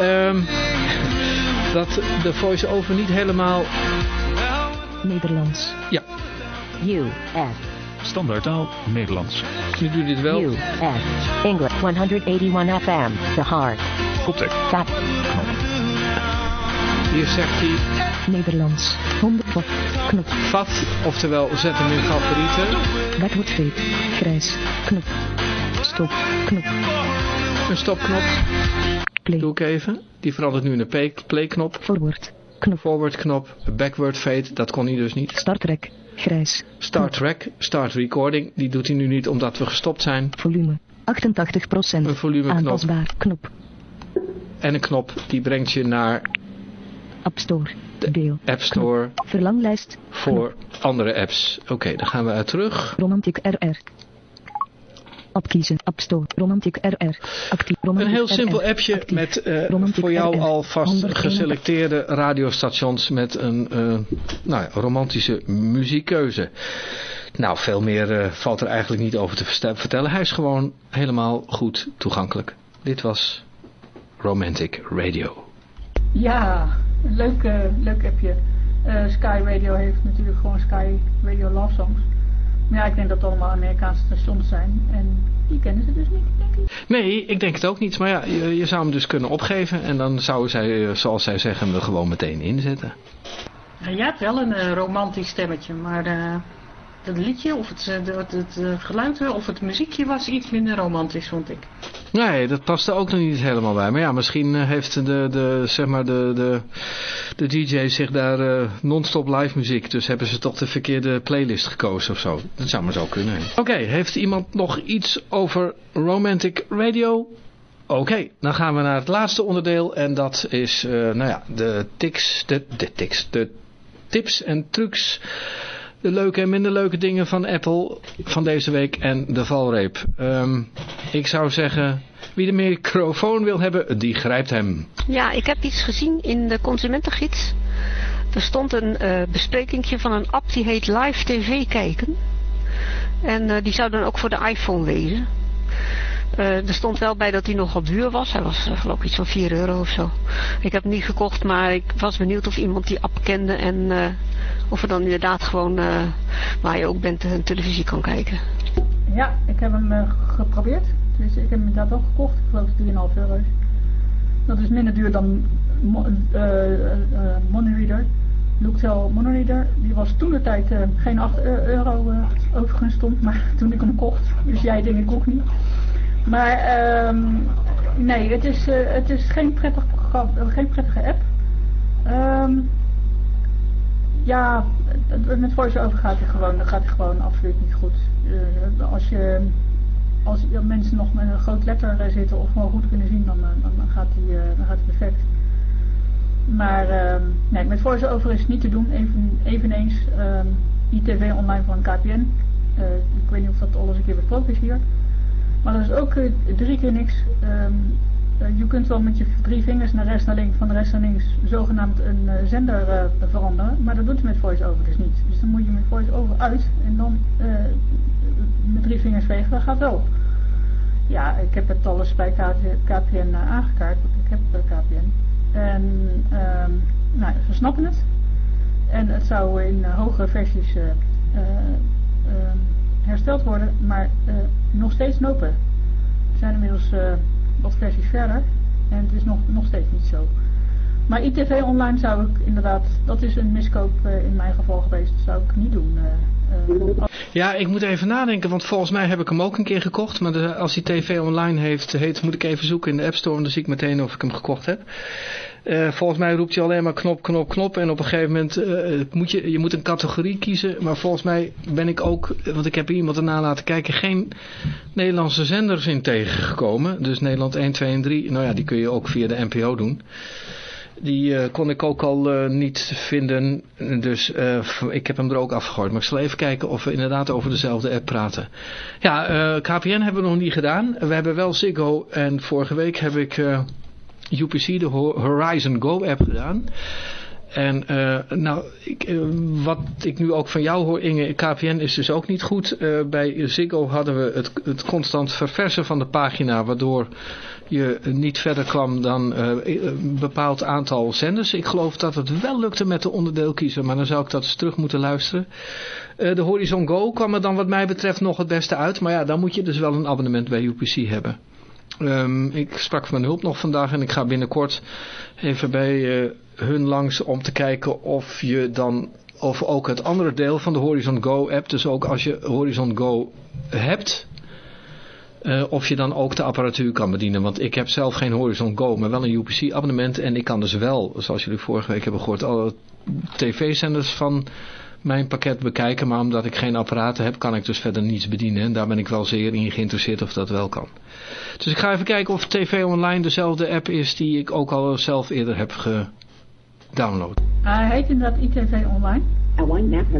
Ehm, <laughs> dat de voice-over niet helemaal, Nederlands. ja, U. S. Standaardtaal. Nederlands. nu doe je dit wel. U. S. English. 181 FM. The Heart. Koptekst. Fat. Hier zegt hij Nederlands. 100 watt. Knop. vat, oftewel zet hem in favorieten. Backwood fade. Grijs. Knop. Stop. Knop. Een stopknop, Play. doe ik even. Die verandert nu in een play- playknop. Forward. Knop. Forward knop, backward fade, dat kon hij dus niet. Start track. Grijs. Start track, start recording, die doet hij nu niet omdat we gestopt zijn. Volume. 88%. Een volumeknop Aanpasbaar. Knop. en een knop die brengt je naar App Store. Deel. App Store Verlanglijst. voor andere apps. Oké, dan gaan we uit terug. Romantic RR. App kiezen. App Store. Romantic RR. Actief. Romantic Een heel RR. simpel appje Actief. met eh, voor jou RR. alvast 181. geselecteerde radiostations met een eh, nou ja, romantische muziekkeuze. Nou, veel meer eh, valt er eigenlijk niet over te vertellen. Hij is gewoon helemaal goed toegankelijk. Dit was Romantic Radio. Ja, leuk, eh, leuk appje. Eh, Sky Radio heeft natuurlijk gewoon Sky Radio Love Songs. Ja, ik denk dat het allemaal Amerikaanse stations zijn. En die kennen ze dus niet, denk ik. Nee, ik denk het ook niet. Maar ja, je, je zou hem dus kunnen opgeven. En dan zouden zij, eh, zoals zij zeggen, hem er gewoon meteen inzetten. Ja, jij hebt wel een eh, romantisch stemmetje, maar eh het liedje of het, eh, het, het, eh, geluid of het muziekje was iets minder romantisch, vond ik. Nee, dat paste ook nog niet helemaal bij. Maar ja, misschien eh, heeft de, de, zeg maar de, de, de DJ zich daar eh, non-stop live muziek. Dus hebben ze toch de verkeerde playlist gekozen of zo. Dat zou maar zo kunnen. Oké, heeft iemand nog iets over Romantic Radio? Oké, dan gaan we naar het laatste onderdeel. En dat is, eh, nou ja, de tics, de, de de tips en trucs de leuke en minder leuke dingen van Apple van deze week en de valreep. Ehm, ik zou zeggen, wie de microfoon wil hebben, die grijpt hem. Ja, ik heb iets gezien in de consumentengids. Er stond een eh besprekingje van een app die heet Live TV kijken. En eh, die zou dan ook voor de iPhone wezen. Eh, er stond wel bij dat hij nogal duur was. Hij was eh, geloof ik iets van 4 euro of zo. Ik heb hem niet gekocht, maar ik was benieuwd of iemand die app kende. En eh, of er dan inderdaad gewoon, waar je ook bent, een televisie kan kijken. Ja, ik heb hem geprobeerd. Dus ik heb hem inderdaad ook gekocht. Ik geloof dat het 3,5 euro. Dat is minder duur dan mo Monoreader. Looktel Monoreader. Die was toen de tijd geen 8 eu- euro overigens stond. Maar <laughs> toen ik hem kocht. Dus jij denk ik ook niet. Maar ehm, nee, het is, eh, het is geen, prettig programma, eh, geen prettige app. Ehm, ja, met voice-over gaat hij gewoon, gaat hij gewoon absoluut niet goed. Eh, als je als mensen nog met een groot letter zitten of gewoon goed kunnen zien, dan, dan, gaat hij dan gaat hij perfect. Maar ehm, nee, met voice-over is niet te doen. Even, eveneens ITV online van KPN. Ik weet niet of dat al eens een keer besproken is hier. Maar dat is ook eh, drie keer niks. Ehm, eh, je kunt wel met je drie vingers naar rechts naar links, van rechts naar links, zogenaamd een eh, zender veranderen. Maar dat doet hij met voice-over dus niet. Dus dan moet je met voice-over uit en dan met drie vingers vegen, dat gaat wel. Ja, ik heb het al eens bij KPN eh, aangekaart, want ik heb eh, KPN. En ehm, nou, ze snappen het. En het zou in hogere versies eh, eh, ehm, hersteld worden, maar eh, nog steeds nopen. We zijn inmiddels eh, wat versies verder en het is nog, nog steeds niet zo. Maar ITV online zou ik inderdaad, dat is een miskoop eh, in mijn geval geweest, zou ik niet doen. eh, eh, Ja, ik moet even nadenken, want volgens mij heb ik hem ook een keer gekocht. Maar de- als hij TV online heeft, heet, moet ik even zoeken in de App Store en dan zie ik meteen of ik hem gekocht heb. Eh, volgens mij roept hij alleen maar knop, knop, knop. En op een gegeven moment eh, moet je, je moet een categorie kiezen. Maar volgens mij ben ik ook, want ik heb iemand erna laten kijken, geen Nederlandse zenders in tegengekomen. Dus Nederland 1, 2 en 3, nou ja, die kun je ook via de NPO doen. Die eh, kon ik ook al eh, niet vinden, dus eh, ik heb hem er ook afgegooid. Maar ik zal even kijken of we inderdaad over dezelfde app praten. Ja, eh, KPN hebben we nog niet gedaan. We hebben wel Ziggo en vorige week heb ik eh, UPC, de Ho- Horizon Go app gedaan. En eh, nou, ik, eh, wat ik nu ook van jou hoor Inge, KPN is dus ook niet goed. Eh, bij Ziggo hadden we het, het constant verversen van de pagina, waardoor je niet verder kwam dan een bepaald aantal zenders. Ik geloof dat het wel lukte met de onderdeel kiezen, maar dan zou ik dat eens terug moeten luisteren. De Horizon Go kwam er dan wat mij betreft nog het beste uit, maar ja, dan moet je dus wel een abonnement bij UPC hebben. Ehm, ik sprak van hulp nog vandaag en ik ga binnenkort even bij eh, hun langs om te kijken of je dan of ook het andere deel van de Horizon Go app, dus ook als je Horizon Go hebt, eh, of je dan ook de apparatuur kan bedienen. Want ik heb zelf geen Horizon Go, maar wel een UPC abonnement en ik kan dus wel, zoals jullie vorige week hebben gehoord, alle tv-zenders van mijn pakket bekijken, maar omdat ik geen apparaten heb, kan ik dus verder niets bedienen. En daar ben ik wel zeer in geïnteresseerd of dat wel kan. Dus ik ga even kijken of TV Online dezelfde app is die ik ook al zelf eerder heb gedownload. Hij heet inderdaad ITV Online.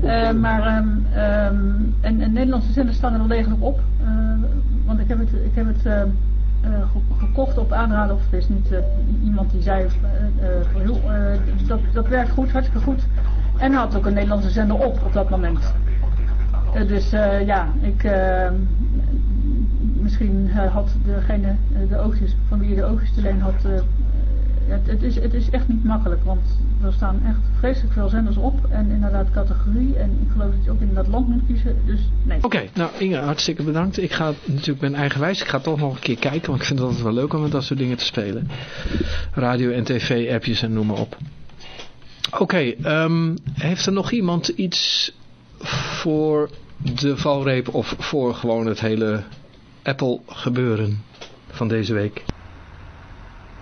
Eh, maar ehm, ehm, en, en Nederlandse zenders staan er wel degelijk op. Eh, want ik heb het, ik heb het eh, ge- gekocht op aanraden, of het is niet eh, iemand die zei, eh, eh, eh, dat, dat werkt goed, hartstikke goed. En had ook een Nederlandse zender op op dat moment. Eh, dus eh, ja, ik, ehm, misschien eh, had degene, eh, de oogjes, van wie je de oogjes te leen had, eh, het, het, is, het is echt niet makkelijk, want er staan echt vreselijk veel zenders op en inderdaad categorie en ik geloof dat je ook inderdaad land moet kiezen, dus nee. Oké, nou Inge, hartstikke bedankt. Ik ga natuurlijk ben eigenwijs. Ik ga toch nog een keer kijken, want ik vind het altijd wel leuk om met dat soort dingen te spelen. Radio en tv, appjes en noem maar op. Oké, ehm, heeft er nog iemand iets voor de valreep of voor gewoon het hele Apple gebeuren van deze week?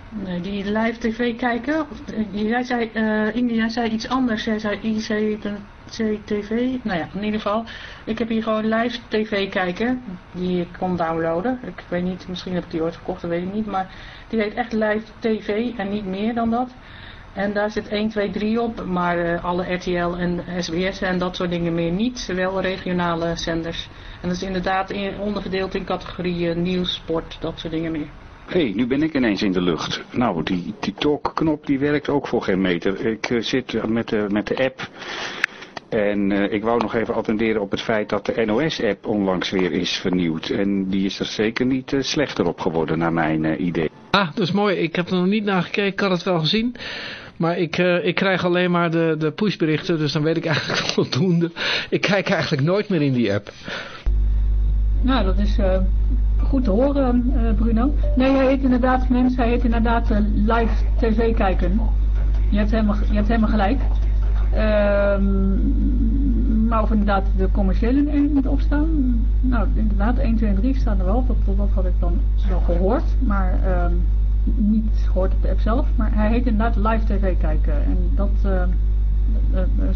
Nee, die live tv kijken. of- eh, Jij zei, eh Inge, jij zei iets anders. Jij zei ICTV. Nou ja, in ieder geval. Ik heb hier gewoon live tv kijken. Die ik kon downloaden. Ik weet niet, misschien heb ik die ooit gekocht, dat weet ik niet. Maar die heet echt live tv en niet meer dan dat. En daar zit 1, 2, 3 op. Maar eh, alle RTL en SBS en dat soort dingen meer niet. Wel regionale zenders. En dat is inderdaad in, onderverdeeld in categorieën nieuws, sport, dat soort dingen meer. Hé, hey, nu ben ik ineens in de lucht. Nou, die, die talkknop die werkt ook voor geen meter. Ik eh, zit met de, met de app. En eh, ik wou nog even attenderen op het feit dat de NOS-app onlangs weer is vernieuwd. En die is er zeker niet eh, slechter op geworden, naar mijn eh, idee. Ah, dat is mooi. Ik heb er nog niet naar gekeken. Ik had het wel gezien. Maar ik, eh, ik krijg alleen maar de, de pushberichten. Dus dan weet ik eigenlijk <laughs> voldoende. Ik kijk eigenlijk nooit meer in die app. Nou, dat is eh, goed te horen, eh, Bruno. Nee, hij heet inderdaad, mens, hij heet inderdaad live tv kijken. Je hebt helemaal, je hebt helemaal gelijk. Ehm, maar of inderdaad de commerciële er moet opstaan. Nou, inderdaad, 1, 2 en 3 staan er wel. Dat, dat had ik dan wel gehoord. Maar ehm, niet gehoord op de app zelf. Maar hij heet inderdaad live tv kijken. En dat, eh,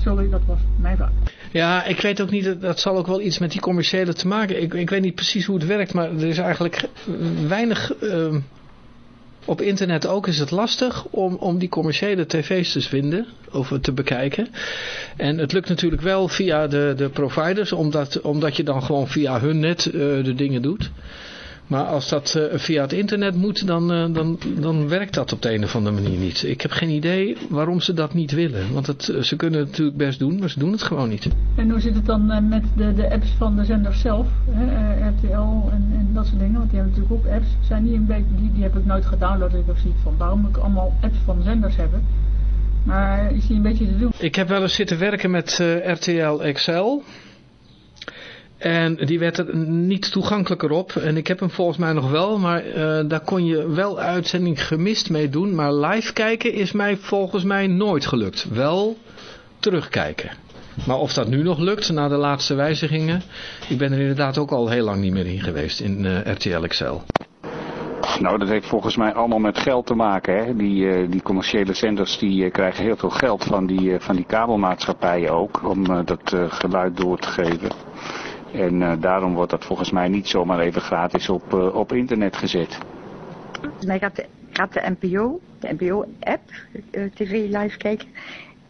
sorry, dat was mijn vraag. Ja, ik weet ook niet, dat- zal ook wel iets met die commerciële te maken. Ik, ik weet niet precies hoe het werkt, maar er is eigenlijk ge- weinig... op internet ook is het lastig om, om die commerciële tv's te vinden, of te bekijken. En het lukt natuurlijk wel via de, de providers, omdat, omdat je dan gewoon via hun net de dingen doet. Maar als dat eh, via het internet moet, dan, eh, dan, dan werkt dat op de een of andere manier niet. Ik heb geen idee waarom ze dat niet willen. Want het, eh, ze kunnen het natuurlijk best doen, maar ze doen het gewoon niet. En hoe zit het dan met de, de apps van de zenders zelf? Hè? RTL en, en dat soort dingen, want die hebben natuurlijk ook apps. Zijn die een beetje, die, die heb ik nooit gedownload. Ik heb zoiets van, waarom moet ik allemaal apps van zenders hebben? Maar is die een beetje te doen? Ik heb wel eens zitten werken met RTL XL. En die werd er niet toegankelijker op. En ik heb hem volgens mij nog wel. Maar eh, daar kon je wel uitzending gemist mee doen. Maar live kijken is mij volgens mij nooit gelukt. Wel terugkijken. Maar of dat nu nog lukt na de laatste wijzigingen. Ik ben er inderdaad ook al heel lang niet meer in geweest in eh, RTL XL. Nou, dat heeft volgens mij allemaal met geld te maken. Hè? Die, eh, die commerciële zenders die krijgen heel veel geld van die, van die kabelmaatschappijen ook. Om dat geluid door te geven. En eh, daarom wordt dat volgens mij niet zomaar even gratis op, eh, op internet gezet. Volgens mij gaat de, gaat de NPO, de NPO-app, eh, tv live kijken,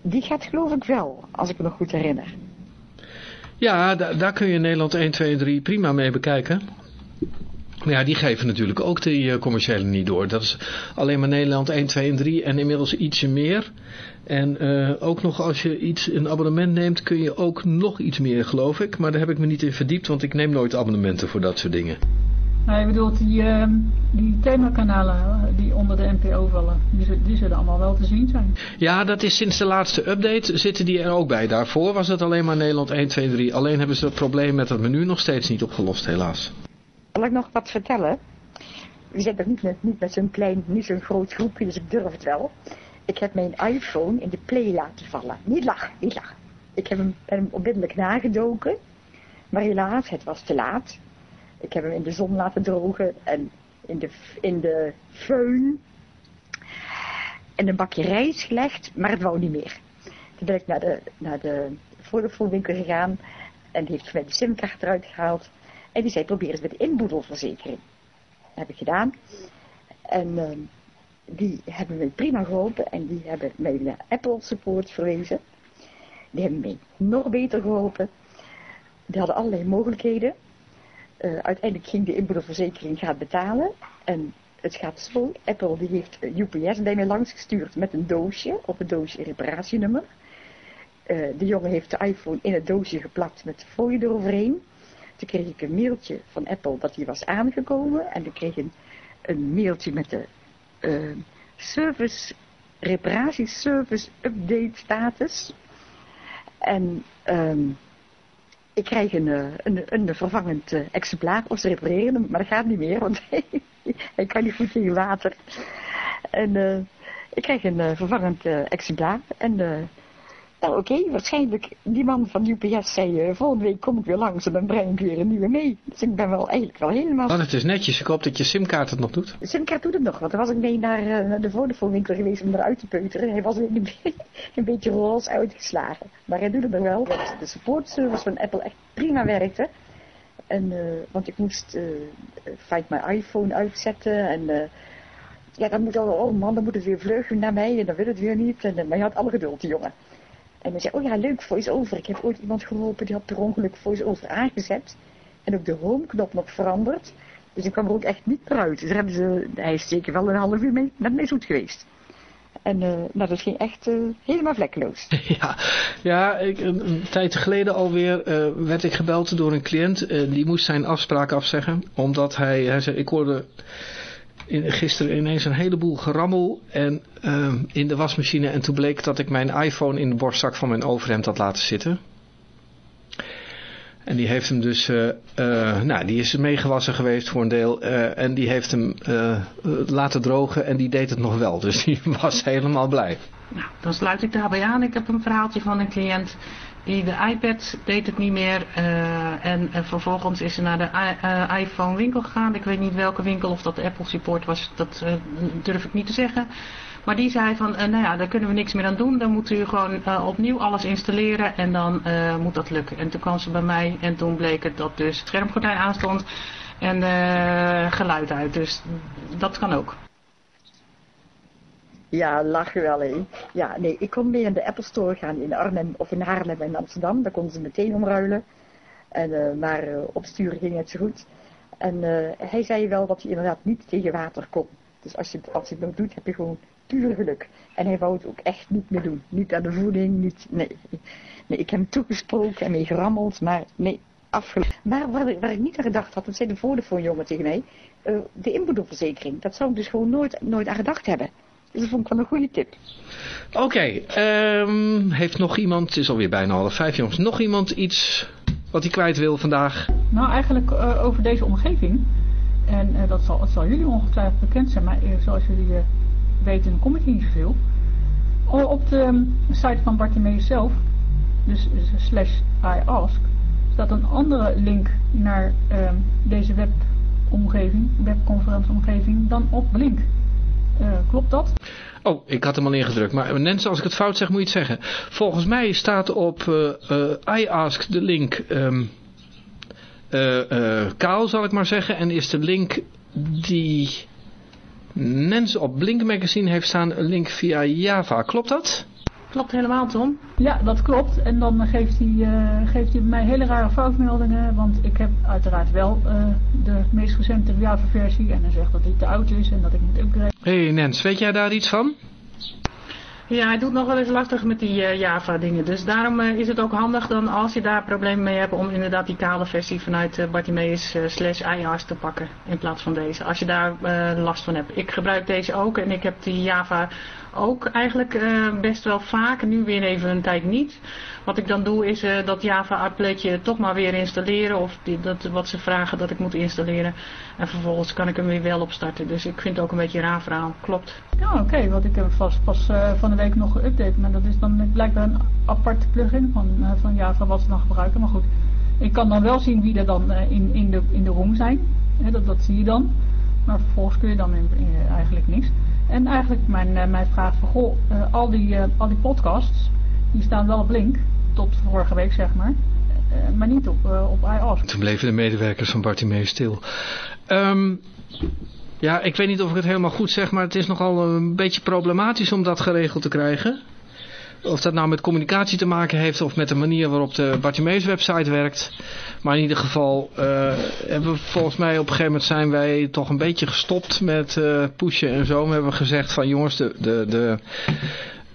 die gaat geloof ik wel, als ik me nog goed herinner. Ja, da- daar kun je Nederland 1, 2 en 3 prima mee bekijken. Maar ja, die geven natuurlijk ook die eh, commerciële niet door. Dat is alleen maar Nederland 1, 2 en 3 en inmiddels ietsje meer. En eh, ook nog als je iets een abonnement neemt kun je ook nog iets meer geloof ik. Maar daar heb ik me niet in verdiept, want ik neem nooit abonnementen voor dat soort dingen. Nou, je bedoelt die, ehm, die themakanalen eh, die onder de NPO vallen. Die, die zullen allemaal wel te zien zijn. Ja, dat is sinds de laatste update zitten die er ook bij. Daarvoor was het alleen maar Nederland 1, 2 en 3. Alleen hebben ze het probleem met het menu nog steeds niet opgelost helaas. Zal ik nog wat vertellen? We zijn toch niet met, niet met zo'n klein, niet zo'n groot groepje, dus ik durf het wel. Ik heb mijn iPhone in de play laten vallen. Niet lachen, niet lachen. Ik heb hem, ben hem onmiddellijk nagedoken. Maar helaas, het was te laat. Ik heb hem in de zon laten drogen en in de, in de föhn. In een bakje rijst gelegd, maar het wou niet meer. Toen ben ik naar de, naar de Vodafone-winkel gegaan en die heeft mij de simkaart eruit gehaald. En die zei, probeer eens met de inboedelverzekering. Dat heb ik gedaan. En ehm, die hebben mij prima geholpen en die hebben mij naar Apple Support verwezen. Die hebben mij nog beter geholpen. Die hadden allerlei mogelijkheden. Uh, uiteindelijk ging de inboedelverzekering gaat betalen. En het gaat zo. Apple die heeft UPS bij mij langsgestuurd met een doosje. Op een doosje reparatienummer. De jongen heeft de iPhone in het doosje geplakt met folie eroverheen. Toen kreeg ik een mailtje van Apple dat die was aangekomen. En ik kreeg een mailtje met de uh, service, reparatieservice update status. En um, ik krijg een, een, een vervangend uh, exemplaar of ze repareren hem, maar dat gaat niet meer, want <laughs> hij, kan niet goed tegen water. En ik krijg een vervangend exemplaar en nou oké, okay, waarschijnlijk, die man van UPS zei, uh, volgende week kom ik weer langs en dan breng ik weer een nieuwe mee. Dus ik ben wel eigenlijk wel helemaal... Oh, het is netjes, ik hoop dat je simkaart het nog doet. Simkaart doet het nog, want dan was ik mee naar, uh, naar de Vodafone winkel geweest om eruit te peuteren. Hij was een, <laughs> een beetje roze uitgeslagen. Maar hij doet het nog wel. Dat de supportservice van Apple echt prima werkte. En, uh, want ik moest Find My iPhone uitzetten en... ja, dan moet al, oh man, dan moet het weer vleugelen naar mij en dan wil het weer niet. En, maar je had alle geduld, die jongen. En dan zei, oh ja, leuk, voice-over. Ik heb ooit iemand geholpen die had per ongeluk voice-over aangezet. En ook de home-knop nog veranderd. Dus ik kwam er ook echt niet meer uit. Dus hebben ze, hij is zeker wel een half uur mee, met mij zoet geweest. En uh, nou, dat ging echt uh, helemaal vlekkeloos. <laughs> Ja, ja ik, een, een tijd geleden alweer uh, werd ik gebeld door een cliënt. die moest zijn afspraak afzeggen. Omdat hij, hij zei, ik hoorde in, gisteren ineens een heleboel gerammel en, uh, in de wasmachine. En toen bleek dat ik mijn iPhone in de borstzak van mijn overhemd had laten zitten. En die heeft hem dus, uh, uh, nou die is meegewassen geweest voor een deel. Uh, en die heeft hem laten drogen en die deed het nog wel. <laughs> Dus die was helemaal blij. Nou, dan sluit ik daarbij aan. Ik heb een verhaaltje van een cliënt de iPad deed het niet meer. Uh, en, en, vervolgens is ze naar de uh, iPhone winkel gegaan. Ik weet niet welke winkel of dat de Apple support was. Dat uh, durf ik niet te zeggen. Maar die zei van, nou ja, daar kunnen we niks meer aan doen. Dan moet u gewoon opnieuw alles installeren en dan moet dat lukken. En toen kwam ze bij mij en toen bleek het dat dus het schermgordijn aanstond en geluid uit. Dus dat kan ook. Ja, lachen wel, hé. Ja, nee, ik kon mee in de Apple Store gaan in Arnhem of in Haarlem en Amsterdam. Daar konden ze meteen omruilen. En, uh, maar uh, opsturen ging net zo goed. En uh, hij zei wel dat hij inderdaad niet tegen water kon. Dus als je, als je het nog doet, heb je gewoon puur geluk. En hij wou het ook echt niet meer doen. Niet aan de voeding, niet... Nee, nee ik heb hem toegesproken en mee gerammeld, maar nee, afgelopen. Maar waar, ik niet aan gedacht had, dat zei de Vodafone jongen tegen mij... de inboedelverzekering, dat zou ik dus gewoon nooit, nooit aan gedacht hebben. Dus dat vond ik wel een goede tip. Oké, okay, um, heeft nog iemand, het is alweer bijna half vijf jongens, nog iemand iets wat hij kwijt wil vandaag? Nou, eigenlijk uh, over deze omgeving. En uh, dat zal, het zal jullie ongetwijfeld bekend zijn, maar uh, zoals jullie weten kom ik niet zoveel. Op de um, site van Bartimeus zelf, dus slash iAsk, staat een andere link naar ehm, deze webomgeving, webconferentieomgeving, dan op Blink. Uh, klopt dat? Oh, ik had hem al ingedrukt. Maar Nens, als ik het fout zeg, moet je het zeggen. Volgens mij staat op uh, uh, iAsk de link um, kaal, zal ik maar zeggen. En is de link die Nens op Blink Magazine heeft staan, een link via Java. Klopt dat? Klopt helemaal, Tom. Ja, dat klopt. En dan geeft hij, uh, geeft hij mij hele rare foutmeldingen. Want ik heb uiteraard wel uh, de meest recente Java-versie. En hij zegt dat hij te oud is en dat ik moet upgraden. Hé hey Nens, weet jij daar iets van? Ja, hij doet nog wel eens lastig met die uh, Java dingen. Dus daarom uh, is het ook handig dan als je daar problemen mee hebt om inderdaad die kale versie vanuit uh, Bartimeus slash IAS te pakken in plaats van deze. Als je daar last van hebt. Ik gebruik deze ook en ik heb die Java ook eigenlijk best wel vaak. Nu weer even een tijd niet. Wat ik dan doe is dat Java appletje toch maar weer installeren. Of die, dat, wat ze vragen dat ik moet installeren. En vervolgens kan ik hem weer wel opstarten. Dus ik vind het ook een beetje een raar verhaal. Klopt. Ja, oké. Okay, want ik heb vast pas van de week nog geüpdate. Maar dat is dan blijkbaar een apart plugin van, van Java wat ze dan gebruiken. Maar goed, ik kan dan wel zien wie er dan in, in, de, in de room zijn. dat, dat zie je dan. Maar vervolgens kun je dan eigenlijk niks. En eigenlijk mijn, uh, mijn vraag van, goh, al, die, al die podcasts, die staan wel op link. Tot vorige week zeg maar. maar niet op, op iOS. Toen bleven de medewerkers van Bartimee stil. Um, ja, ik weet niet of ik het helemaal goed zeg, maar het is nogal een beetje problematisch om dat geregeld te krijgen. Of dat nou met communicatie te maken heeft of met de manier waarop de Bartimeus website werkt. Maar in ieder geval uh, hebben we volgens mij op een gegeven moment zijn wij toch een beetje gestopt met uh, pushen en zo. We hebben gezegd van jongens, de, de, de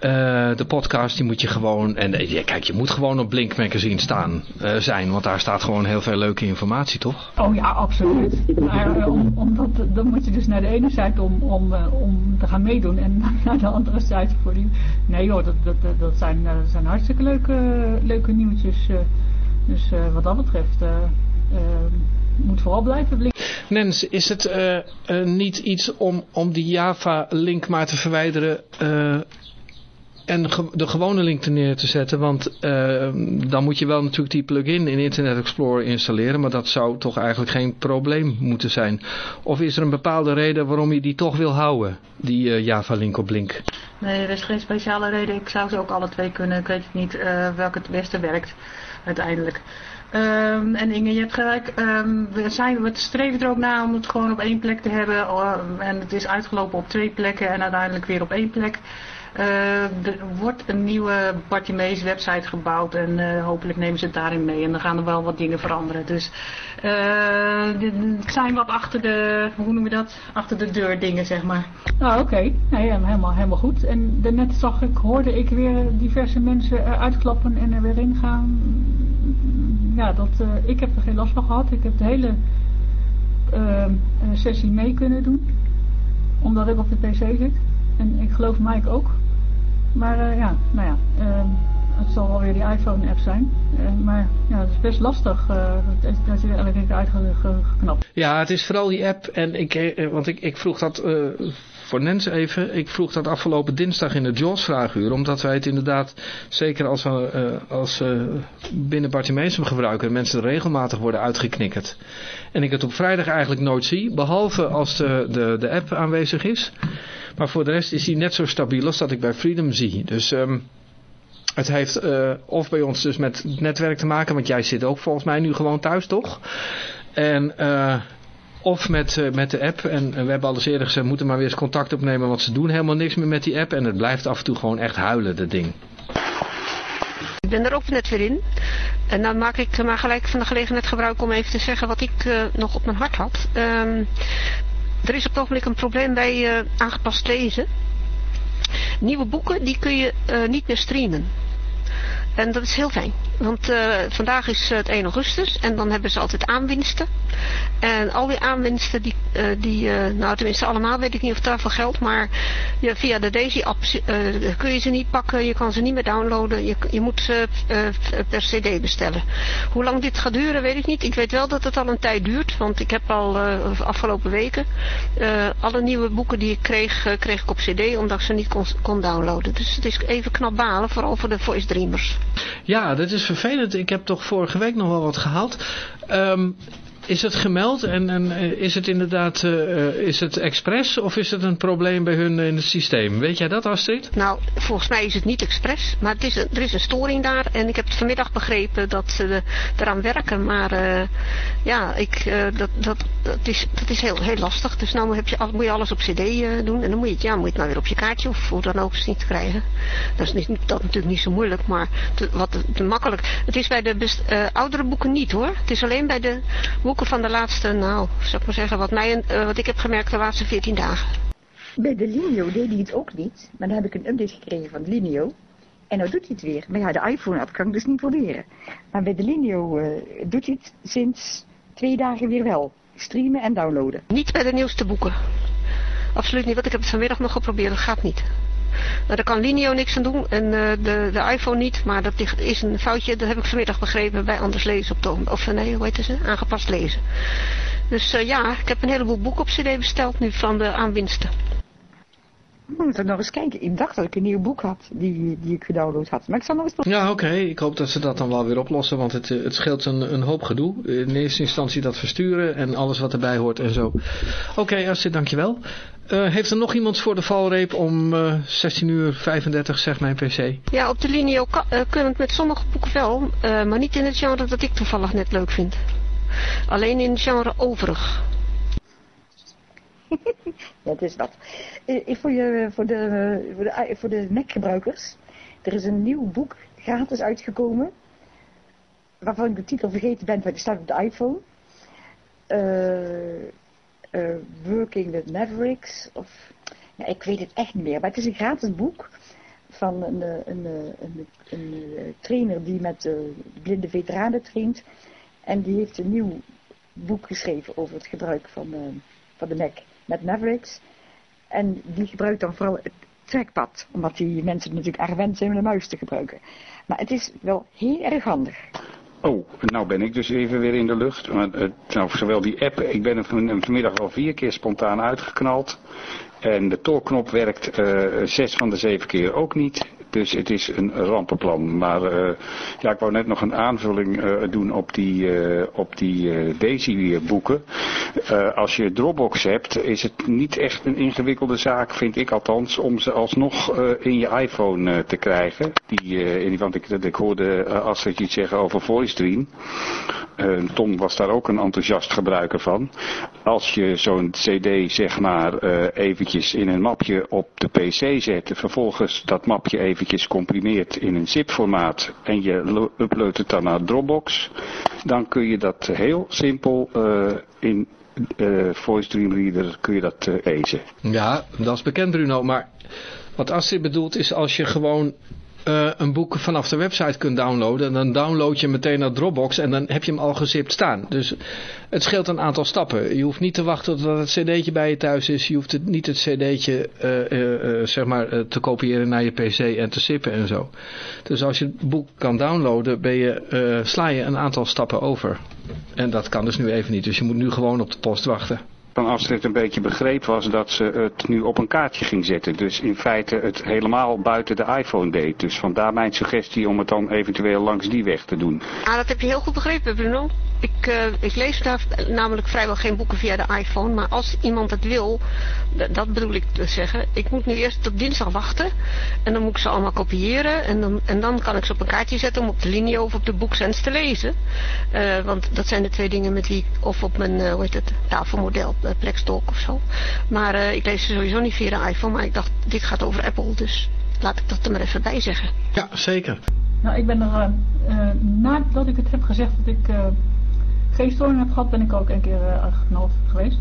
uh, de podcast die moet je gewoon, en ja, kijk je moet gewoon op Blink Magazine staan uh, zijn, want daar staat gewoon heel veel leuke informatie toch? Oh ja, absoluut. Maar uh, om, omdat, dan moet je dus naar de ene site om, om, om te gaan meedoen en <laughs> naar de andere site voor die... Nee joh, dat, dat, dat, zijn, dat zijn hartstikke leuke, leuke nieuwtjes. dus wat dat betreft moet vooral blijven blinken. Nens, is het niet iets om, om die Java link maar te verwijderen en de gewone link er neer te zetten, want uh, dan moet je wel natuurlijk die plugin in Internet Explorer installeren, maar dat zou toch eigenlijk geen probleem moeten zijn. Of is er een bepaalde reden waarom je die toch wil houden, die uh, Java link op link? Nee, er is geen speciale reden. Ik zou ze ook alle twee kunnen. Ik weet niet uh, welke het beste werkt uiteindelijk. Um, en Inge, je hebt gelijk, um, we, zijn, we streven er ook naar om het gewoon op één plek te hebben. en het is uitgelopen op twee plekken en uiteindelijk weer op één plek. Uh, er wordt een nieuwe Bartimees website gebouwd en uh, hopelijk nemen ze het daarin mee. En dan gaan er wel wat dingen veranderen. Dus uh, het zijn wat achter de, hoe noemen we dat? Achter de deur dingen, zeg maar. Nou, oké. Nee, helemaal, helemaal goed. En daarnet zag ik, hoorde ik weer diverse mensen eruit klappen en er weer in gaan. Ja, dat, ik heb er geen last van gehad. Ik heb de hele sessie mee kunnen doen. Omdat ik op de pc zit. En ik geloof Mike ook. Maar uh, ja, nou ja, uh, het zal wel weer die iPhone-app zijn. Uh, maar ja, het is best lastig. dat, dat is er elke keer uitgeknapt. Ja, het is vooral die app. En ik, want ik, ik vroeg dat voor Nens even. Ik vroeg dat afgelopen dinsdag in de Jaws-vraaguur. Omdat wij het inderdaad, zeker als we als, binnen Bartimeesum gebruiken, mensen regelmatig worden uitgeknikkerd. En ik het op vrijdag eigenlijk nooit zie. Behalve als de, de, de app aanwezig is. Maar voor de rest is hij net zo stabiel als dat ik bij Freedom zie. Dus um, het heeft uh, of bij ons dus met netwerk te maken. Want jij zit ook volgens mij nu gewoon thuis, toch? En... Uh, of met, uh, met de app. En, we hebben al eens eerder gezegd, moeten maar weer eens contact opnemen. Want ze doen helemaal niks meer met die app. En het blijft af en toe gewoon echt huilen, dat ding. Ik ben er ook net weer in. En dan maak ik maar gelijk van de gelegenheid gebruik om even te zeggen wat ik nog op mijn hart had. Um, er is op het ogenblik een probleem bij uh, aangepast lezen. Nieuwe boeken die kun je uh, niet meer streamen. En dat is heel fijn. Want uh, vandaag is het 1 augustus en dan hebben ze altijd aanwinsten. En al die aanwinsten, die, uh, die nou tenminste allemaal, weet ik niet of daarvoor geldt. Maar ja, via de Daisy-app kun je ze niet pakken, je kan ze niet meer downloaden. Je, je moet ze per cd bestellen. Hoe lang dit gaat duren, weet ik niet. Ik weet wel dat het al een tijd duurt, want ik heb al afgelopen weken alle nieuwe boeken die ik kreeg, kreeg ik op cd, omdat ik ze niet kon, kon downloaden. Dus het is even knap balen, vooral voor de voice dreamers. Ja, dat is vervelend. Ik heb toch vorige week nog wel wat gehaald. Um, is het gemeld en, en eh, is het inderdaad uh, is het expres of is het een probleem bij hun in het systeem? Weet jij dat Astrid? Nou, volgens mij is het niet expres, maar het is er is een storing daar en ik heb het vanmiddag begrepen dat ze eraan werken. Maar uh, ja, ik, dat, dat, is, is heel, heel lastig. Dus nou moet je alles op cd doen en dan moet je, het, ja, moet je het maar weer op je kaartje of hoe dan ook niet krijgen. Dat is niet, natuurlijk niet zo moeilijk, maar wat te makkelijk. Het is bij de oudere boeken niet hoor. Het is alleen bij de boeken van de laatste, nou, zou ik maar zeggen, wat, mij, uh, wat ik heb gemerkt de laatste 14 dagen. Bij de Linio deed hij het ook niet, maar dan heb ik een update gekregen van de Linio. En nou doet hij het weer. Maar ja, de iPhone-app kan ik dus niet proberen. Maar bij de Linio uh, doet hij het sinds twee dagen weer wel. Streamen en downloaden. Niet bij de nieuwste boeken. Absoluut niet, want ik heb het vanmiddag nog geprobeerd. Dat gaat niet. Nou, daar kan Linio niks aan doen en uh, de, de iPhone niet, maar dat is een foutje, dat heb ik vanmiddag begrepen bij Anders Lezen op de, of nee, hoe heet ze? Aangepast lezen. Dus uh, ja, ik heb een heleboel boeken op cd besteld nu van de aanwinsten. Ik moet er nog eens kijken. Ik dacht dat ik een nieuw boek had die, die ik gedownload had. Maar ik zal nog eens... Ja, oké. Okay. Ik hoop dat ze dat dan wel weer oplossen. Want het, het scheelt een, een hoop gedoe. In eerste instantie dat versturen en alles wat erbij hoort en zo. Oké, okay, Astrid, dankjewel. Uh, heeft er nog iemand voor de valreep om uh, 16 uur 35, zegt mijn pc? Ja, op de linie uh, kunnen het met sommige boeken wel. maar niet in het genre dat ik toevallig net leuk vind. Alleen in het genre overig. <laughs> het is dat. voor, je, voor de, voor de, voor de Mac-gebruikers. Er is een nieuw boek gratis uitgekomen. Waarvan ik de titel vergeten ben, maar die staat op de iPhone. Working with Mavericks. Of, ja, ik weet het echt niet meer. Maar het is een gratis boek van een, een, een, een, een trainer die met blinde veteranen traint. En die heeft een nieuw boek geschreven over het gebruik van, van de Mac met Mavericks. En die gebruikt dan vooral het trackpad. Omdat die mensen natuurlijk erg gewend zijn om de muis te gebruiken. Maar het is wel heel erg handig. Oh, nou ben ik dus even weer in de lucht. Uh, nou, zowel die app, ik ben hem vanmiddag al vier keer spontaan uitgeknald. En de toorknop werkt uh, zes van de zeven keer ook niet. Dus het is een rampenplan. Maar uh, ja, ik wou net nog een aanvulling uh, doen op die, uh, op die Daisy boeken. als je Dropbox hebt, is het niet echt een ingewikkelde zaak, vind ik althans, om ze alsnog in je iPhone te krijgen. Die, want ik, ik hoorde Astrid iets zeggen over VoiceDream. Tom was daar ook een enthousiast gebruiker van. Als je zo'n cd zeg maar eventjes in een mapje op de pc zet, vervolgens dat mapje even eventjes comprimeert in een zip-formaat en je uploadt het dan naar Dropbox, dan kun je dat heel simpel uh, in uh, Voice Dream Reader kun je dat lezen. Ja, dat is bekend Bruno, maar wat Astrid bedoelt is als je gewoon uh, een boek vanaf de website kunt downloaden. En dan download je meteen naar Dropbox en dan heb je hem al gezipt staan. Dus het scheelt een aantal stappen. Je hoeft niet te wachten tot het cd'tje bij je thuis is. Je hoeft het, niet het cd'tje uh, zeg maar, te kopiëren naar je pc en te zippen en zo. Dus als je het boek kan downloaden, ben je, sla je een aantal stappen over. En dat kan dus nu even niet. Dus je moet nu gewoon op de post wachten van Astrid een beetje begreep was dat ze het nu op een kaartje ging zetten. Dus in feite het helemaal buiten de iPhone deed. Dus vandaar mijn suggestie om het dan eventueel langs die weg te doen. Ah, dat heb je heel goed begrepen Bruno. Ik, uh, ik lees daar namelijk vrijwel geen boeken via de iPhone. Maar als iemand het wil, dat bedoel ik te zeggen. Ik moet nu eerst tot dinsdag wachten. En dan moet ik ze allemaal kopiëren. En dan, en dan kan ik ze op een kaartje zetten om op de linie of op de boeksens te lezen. Uh, want dat zijn de twee dingen met die of op mijn, uh, hoe heet het, tafelmodel, Plextalk of zo. Maar ik lees ze sowieso niet via de iPhone. Maar ik dacht, dit gaat over Apple. Dus laat ik dat er maar even bij zeggen. Ja, zeker. Nou, ik ben er, nadat ik het heb gezegd dat ik geen storing heb gehad, ben ik ook een keer uh, geweest.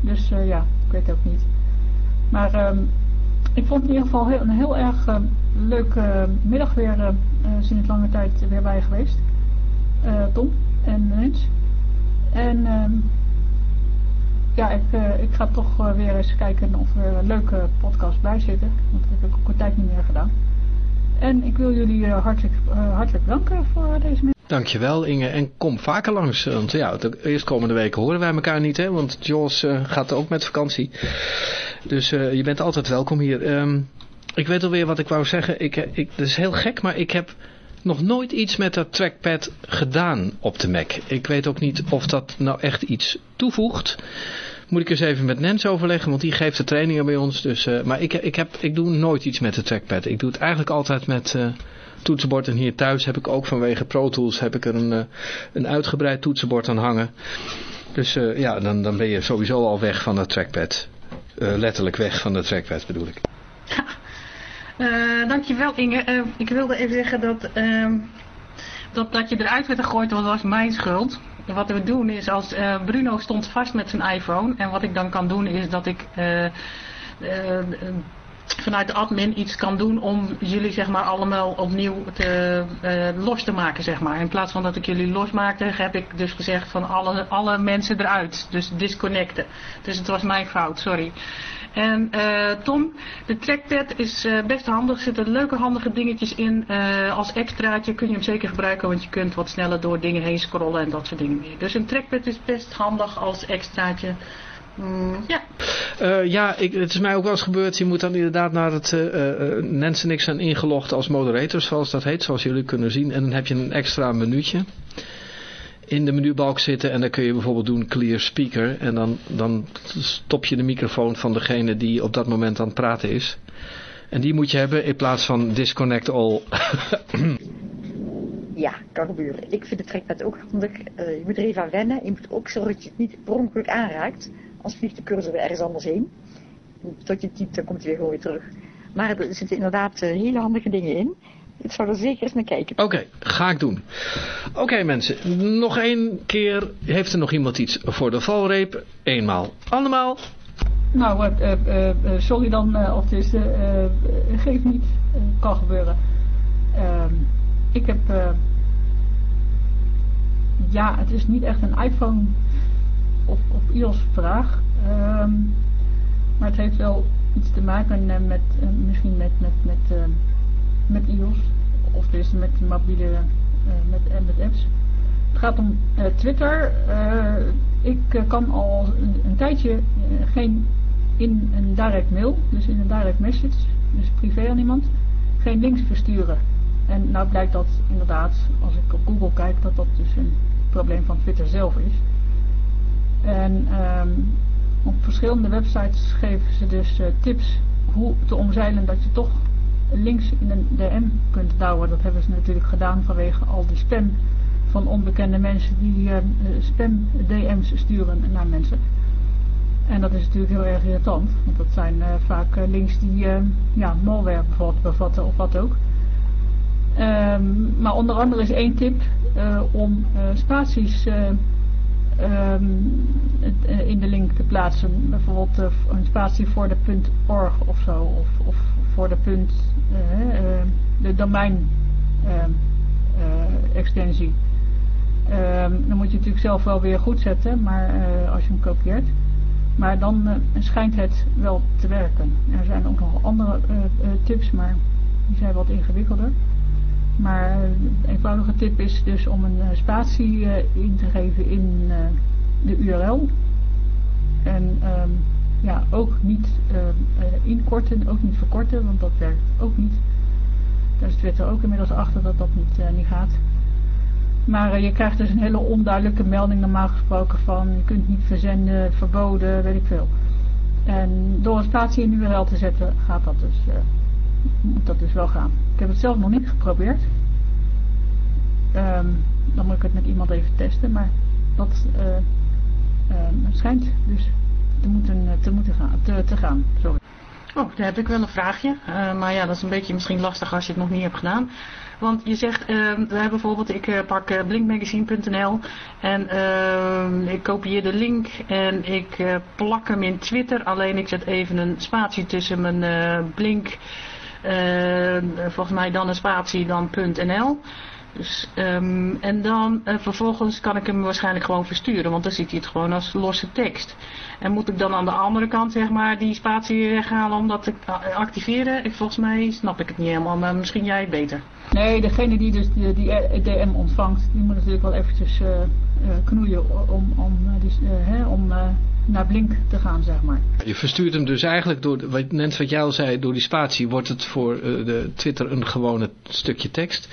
Dus uh, ja, ik weet het ook niet. Maar um, ik vond het in ieder geval heel, een heel erg uh, leuke middag weer sinds lange tijd weer bij geweest. Tom en Rens. En ja, ik, ik ga toch weer eens kijken of er een leuke podcast bij zitten. Want dat heb ik ook een tijd niet meer gedaan. En ik wil jullie hartelijk, hartelijk danken voor deze middag. Dankjewel Inge en kom vaker langs. Want ja, de eerstkomende weken horen wij elkaar niet hè. Want Jos uh, gaat ook met vakantie. Dus uh, je bent altijd welkom hier. Um, ik weet alweer wat ik wou zeggen. Ik, ik, dat is heel gek maar ik heb nog nooit iets met dat trackpad gedaan op de Mac. Ik weet ook niet of dat nou echt iets toevoegt. Moet ik eens even met Nens overleggen, want die geeft de trainingen bij ons. Dus, maar ik, ik, heb, ik doe nooit iets met de trackpad. Ik doe het eigenlijk altijd met toetsenbord. En hier thuis heb ik ook vanwege Pro Tools heb ik er een, eh, een uitgebreid toetsenbord aan hangen. Dus uh, ja, dan, dan ben je sowieso al weg van het trackpad. Uh, letterlijk weg van de trackpad bedoel ik. <laughs> Dankjewel Inge. ik wilde even zeggen dat, ehm, dat, dat je eruit werd gegooid dat was mijn schuld. Wat we doen is als Bruno stond vast met zijn iPhone. En wat ik dan kan doen is dat ik vanuit de admin iets kan doen om jullie zeg maar allemaal opnieuw te, uh, los te maken zeg maar. In plaats van dat ik jullie losmaakte heb ik dus gezegd van alle, alle mensen eruit. Dus disconnecten. Dus het was mijn fout, sorry. En uh, Tom, de trackpad is uh, best handig. Er zitten leuke handige dingetjes in. Als extraatje kun je hem zeker gebruiken. Want je kunt wat sneller door dingen heen scrollen en dat soort dingen meer. Dus een trackpad is best handig als extraatje. Mm, ja. Uh, ja, ik, het is mij ook wel eens gebeurd. Je moet dan inderdaad naar het uh, uh, Nansen niks aan ingelogd als moderator, zoals dat heet, zoals jullie kunnen zien. En dan heb je een extra minuutje in de menubalk zitten en dan kun je bijvoorbeeld doen clear speaker. En dan, dan stop je de microfoon van degene die op dat moment aan het praten is. En die moet je hebben in plaats van disconnect all. <coughs> ja, kan gebeuren. Ik vind de trackpad ook handig. Uh, je moet er even aan wennen. Je moet ook zorgen dat je het niet per ongeluk aanraakt. Als vliegt de cursor weer ergens anders heen. Tot je typt, dan komt hij weer gewoon weer terug. Maar er zitten inderdaad eh, hele handige dingen in. Ik zou er zeker eens naar kijken. Oké, ga ik doen. Oké mensen, nog één keer. Heeft er nog iemand iets voor de valreep? Eenmaal, allemaal. Nou, eh, eh, eh, sorry dan, eh, of het is, eh, eh, geef niet, kan gebeuren. Ehm, ik heb, eh, ja, het is niet echt een iPhone of iOS vraag, Ehm, maar het heeft wel iets te maken eh, met, eh, misschien met, met, met, eh, met iOS, of dus met mobiele, met, met apps. Het gaat om Twitter. Ik kan al een, een tijdje geen in een direct mail, dus in een direct message, dus privé aan iemand, geen links versturen. En nou blijkt dat inderdaad, als ik op Google kijk, dat dat dus een probleem van Twitter zelf is. En ehm, op verschillende websites geven ze dus eh, tips hoe te omzeilen dat je toch links in een DM kunt douwen. Dat hebben ze natuurlijk gedaan vanwege al die spam van onbekende mensen die eh, eh, spam DM's sturen naar mensen. En dat is natuurlijk heel erg irritant, want dat zijn eh, vaak links die eh, ja, malware bevat- bevatten of wat ook. Ehm, maar onder andere is één tip om spaties eh, ehm, het, eh, in de link te plaatsen. Bijvoorbeeld eh, een spatie voor de .org of zo, of, of voor de punt, eh, de domein ehm, eh, extensie. Ehm, dan moet je natuurlijk zelf wel weer goed zetten, maar als je hem kopieert. Maar dan schijnt het wel te werken. Er zijn ook nog andere tips, maar die zijn wat ingewikkelder. Maar eh, de eenvoudige tip is dus om een eh, spatie eh, in te geven in eh, de URL. En ehm, ja, ook niet eh, eh, inkorten, ook niet verkorten, want dat werkt ook niet. Daar is Twitter ook inmiddels achter dat dat niet, eh, niet gaat. Maar eh, je krijgt dus een hele onduidelijke melding normaal gesproken van je kunt niet verzenden, verboden, weet ik veel. En door een spatie in de URL te zetten gaat dat dus, eh, moet dat dus wel gaan. Ik heb het zelf nog niet geprobeerd. Ehm, dan moet ik het met iemand even testen, maar dat eh, ehm, schijnt dus te moeten, te, moeten gaan, te, gaan. Sorry. Oh, daar heb ik wel een vraagje. Eh, maar ja, dat is een beetje misschien lastig als je het nog niet hebt gedaan. Want je zegt, we hebben bijvoorbeeld, ik eh, pak blinkmagazine.nl en ik kopieer de link en ik plak hem in Twitter. Alleen ik zet even een spatie tussen mijn blink, volgens mij dan een spatie dan .nl. Dus, ehm, en dan eh, vervolgens kan ik hem waarschijnlijk gewoon versturen, want dan ziet hij het gewoon als losse tekst. En moet ik dan aan de andere kant zeg maar die spatie weghalen om dat te activeren? Ik, volgens mij snap ik het niet helemaal, maar misschien jij het beter. Nee, degene die dus die, DM ontvangt, die moet natuurlijk wel eventjes eh, eh, knoeien om, om, eh, die, eh, hè, om eh, naar Blink te gaan, zeg maar. Je verstuurt hem dus eigenlijk door, wat, net wat jij al zei, door die spatie wordt het voor eh, de Twitter een gewone stukje tekst.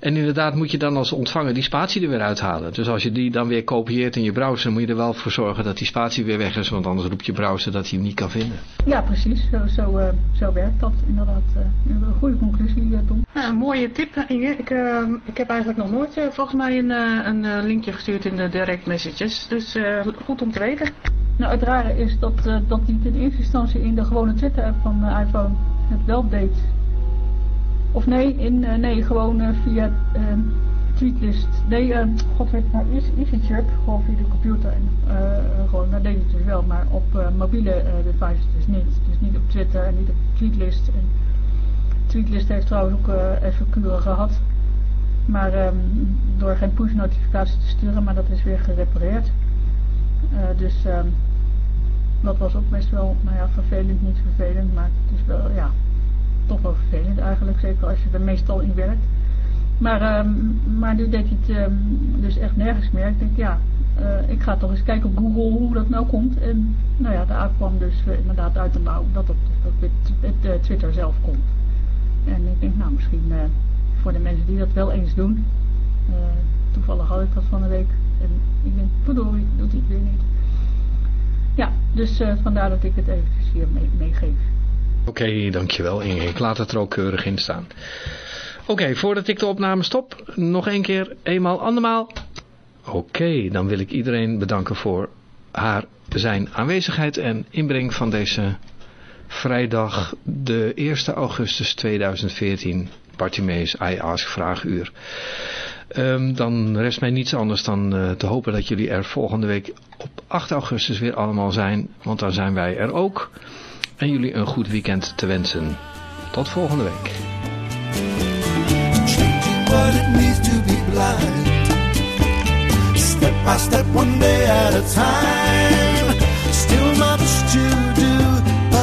En inderdaad moet je dan als ontvanger die spatie er weer uithalen. Dus als je die dan weer kopieert in je browser, moet je er wel voor zorgen dat die spatie weer weg is. Want anders roept je browser dat hij hem niet kan vinden. Ja, precies. Zo, zo, eh, zo werkt dat inderdaad. eh. een goede conclusie, eh, Tom. Ja, een mooie tip, Inge. Ik, eh, ik heb eigenlijk nog nooit volgens mij een, eh, een linkje gestuurd in de direct messages. Dus eh, goed om te weten. Nou, het rare is dat, eh, dat hij het in eerste instantie in de gewone Twitter-app van de iPhone het wel deed. Of nee, in, eh, nee gewoon eh, via ehm, tweetlist. Nee, eh, god weet maar, is, is het chirp, gewoon via de computer. En, eh, gewoon, dat deed het dus wel, maar op mobiele devices dus niet. Dus niet op Twitter en niet op tweetlist. En tweetlist heeft trouwens ook even keurig gehad. Maar ehm, door geen push notificatie te sturen, maar dat is weer gerepareerd. Dus ehm, dat was ook best wel, nou ja, vervelend, niet vervelend, maar het is wel, ja, toch wel vervelend eigenlijk, zeker als je er meestal in werkt. Maar, ehm, maar nu deed hij het ehm, dus echt nergens meer. Ik denk, ja, eh, ik ga toch eens kijken op Google hoe dat nou komt. En nou ja, daar kwam dus eh, inderdaad uit de mouw dat het, dat het, eh, Twitter zelf komt. En ik denk, nou, misschien voor de mensen die dat wel eens doen. toevallig had ik dat van de week. En ik denk, verdorie, doet hij het weer niet. Ja, dus vandaar dat ik het eventjes hier mee, meegeef. Oké, dankjewel. Ik laat het er ook keurig in staan. Oké, voordat ik de opname stop, nog één keer, eenmaal, andermaal. Oké, dan wil ik iedereen bedanken voor haar zijn aanwezigheid en inbreng van deze vrijdag de 1 augustus 2014. Bartimeus I Ask Vraaguur. Um, dan rest mij niets anders dan uh, te hopen dat jullie er volgende week op 8 augustus weer allemaal zijn. Want dan zijn wij er ook. En jullie een goed weekend te wensen. Tot volgende week.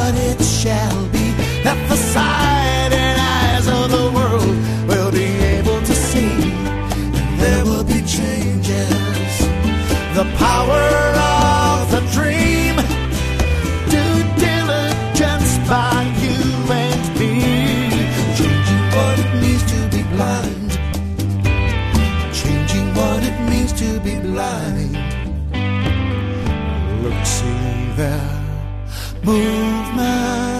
what it movement.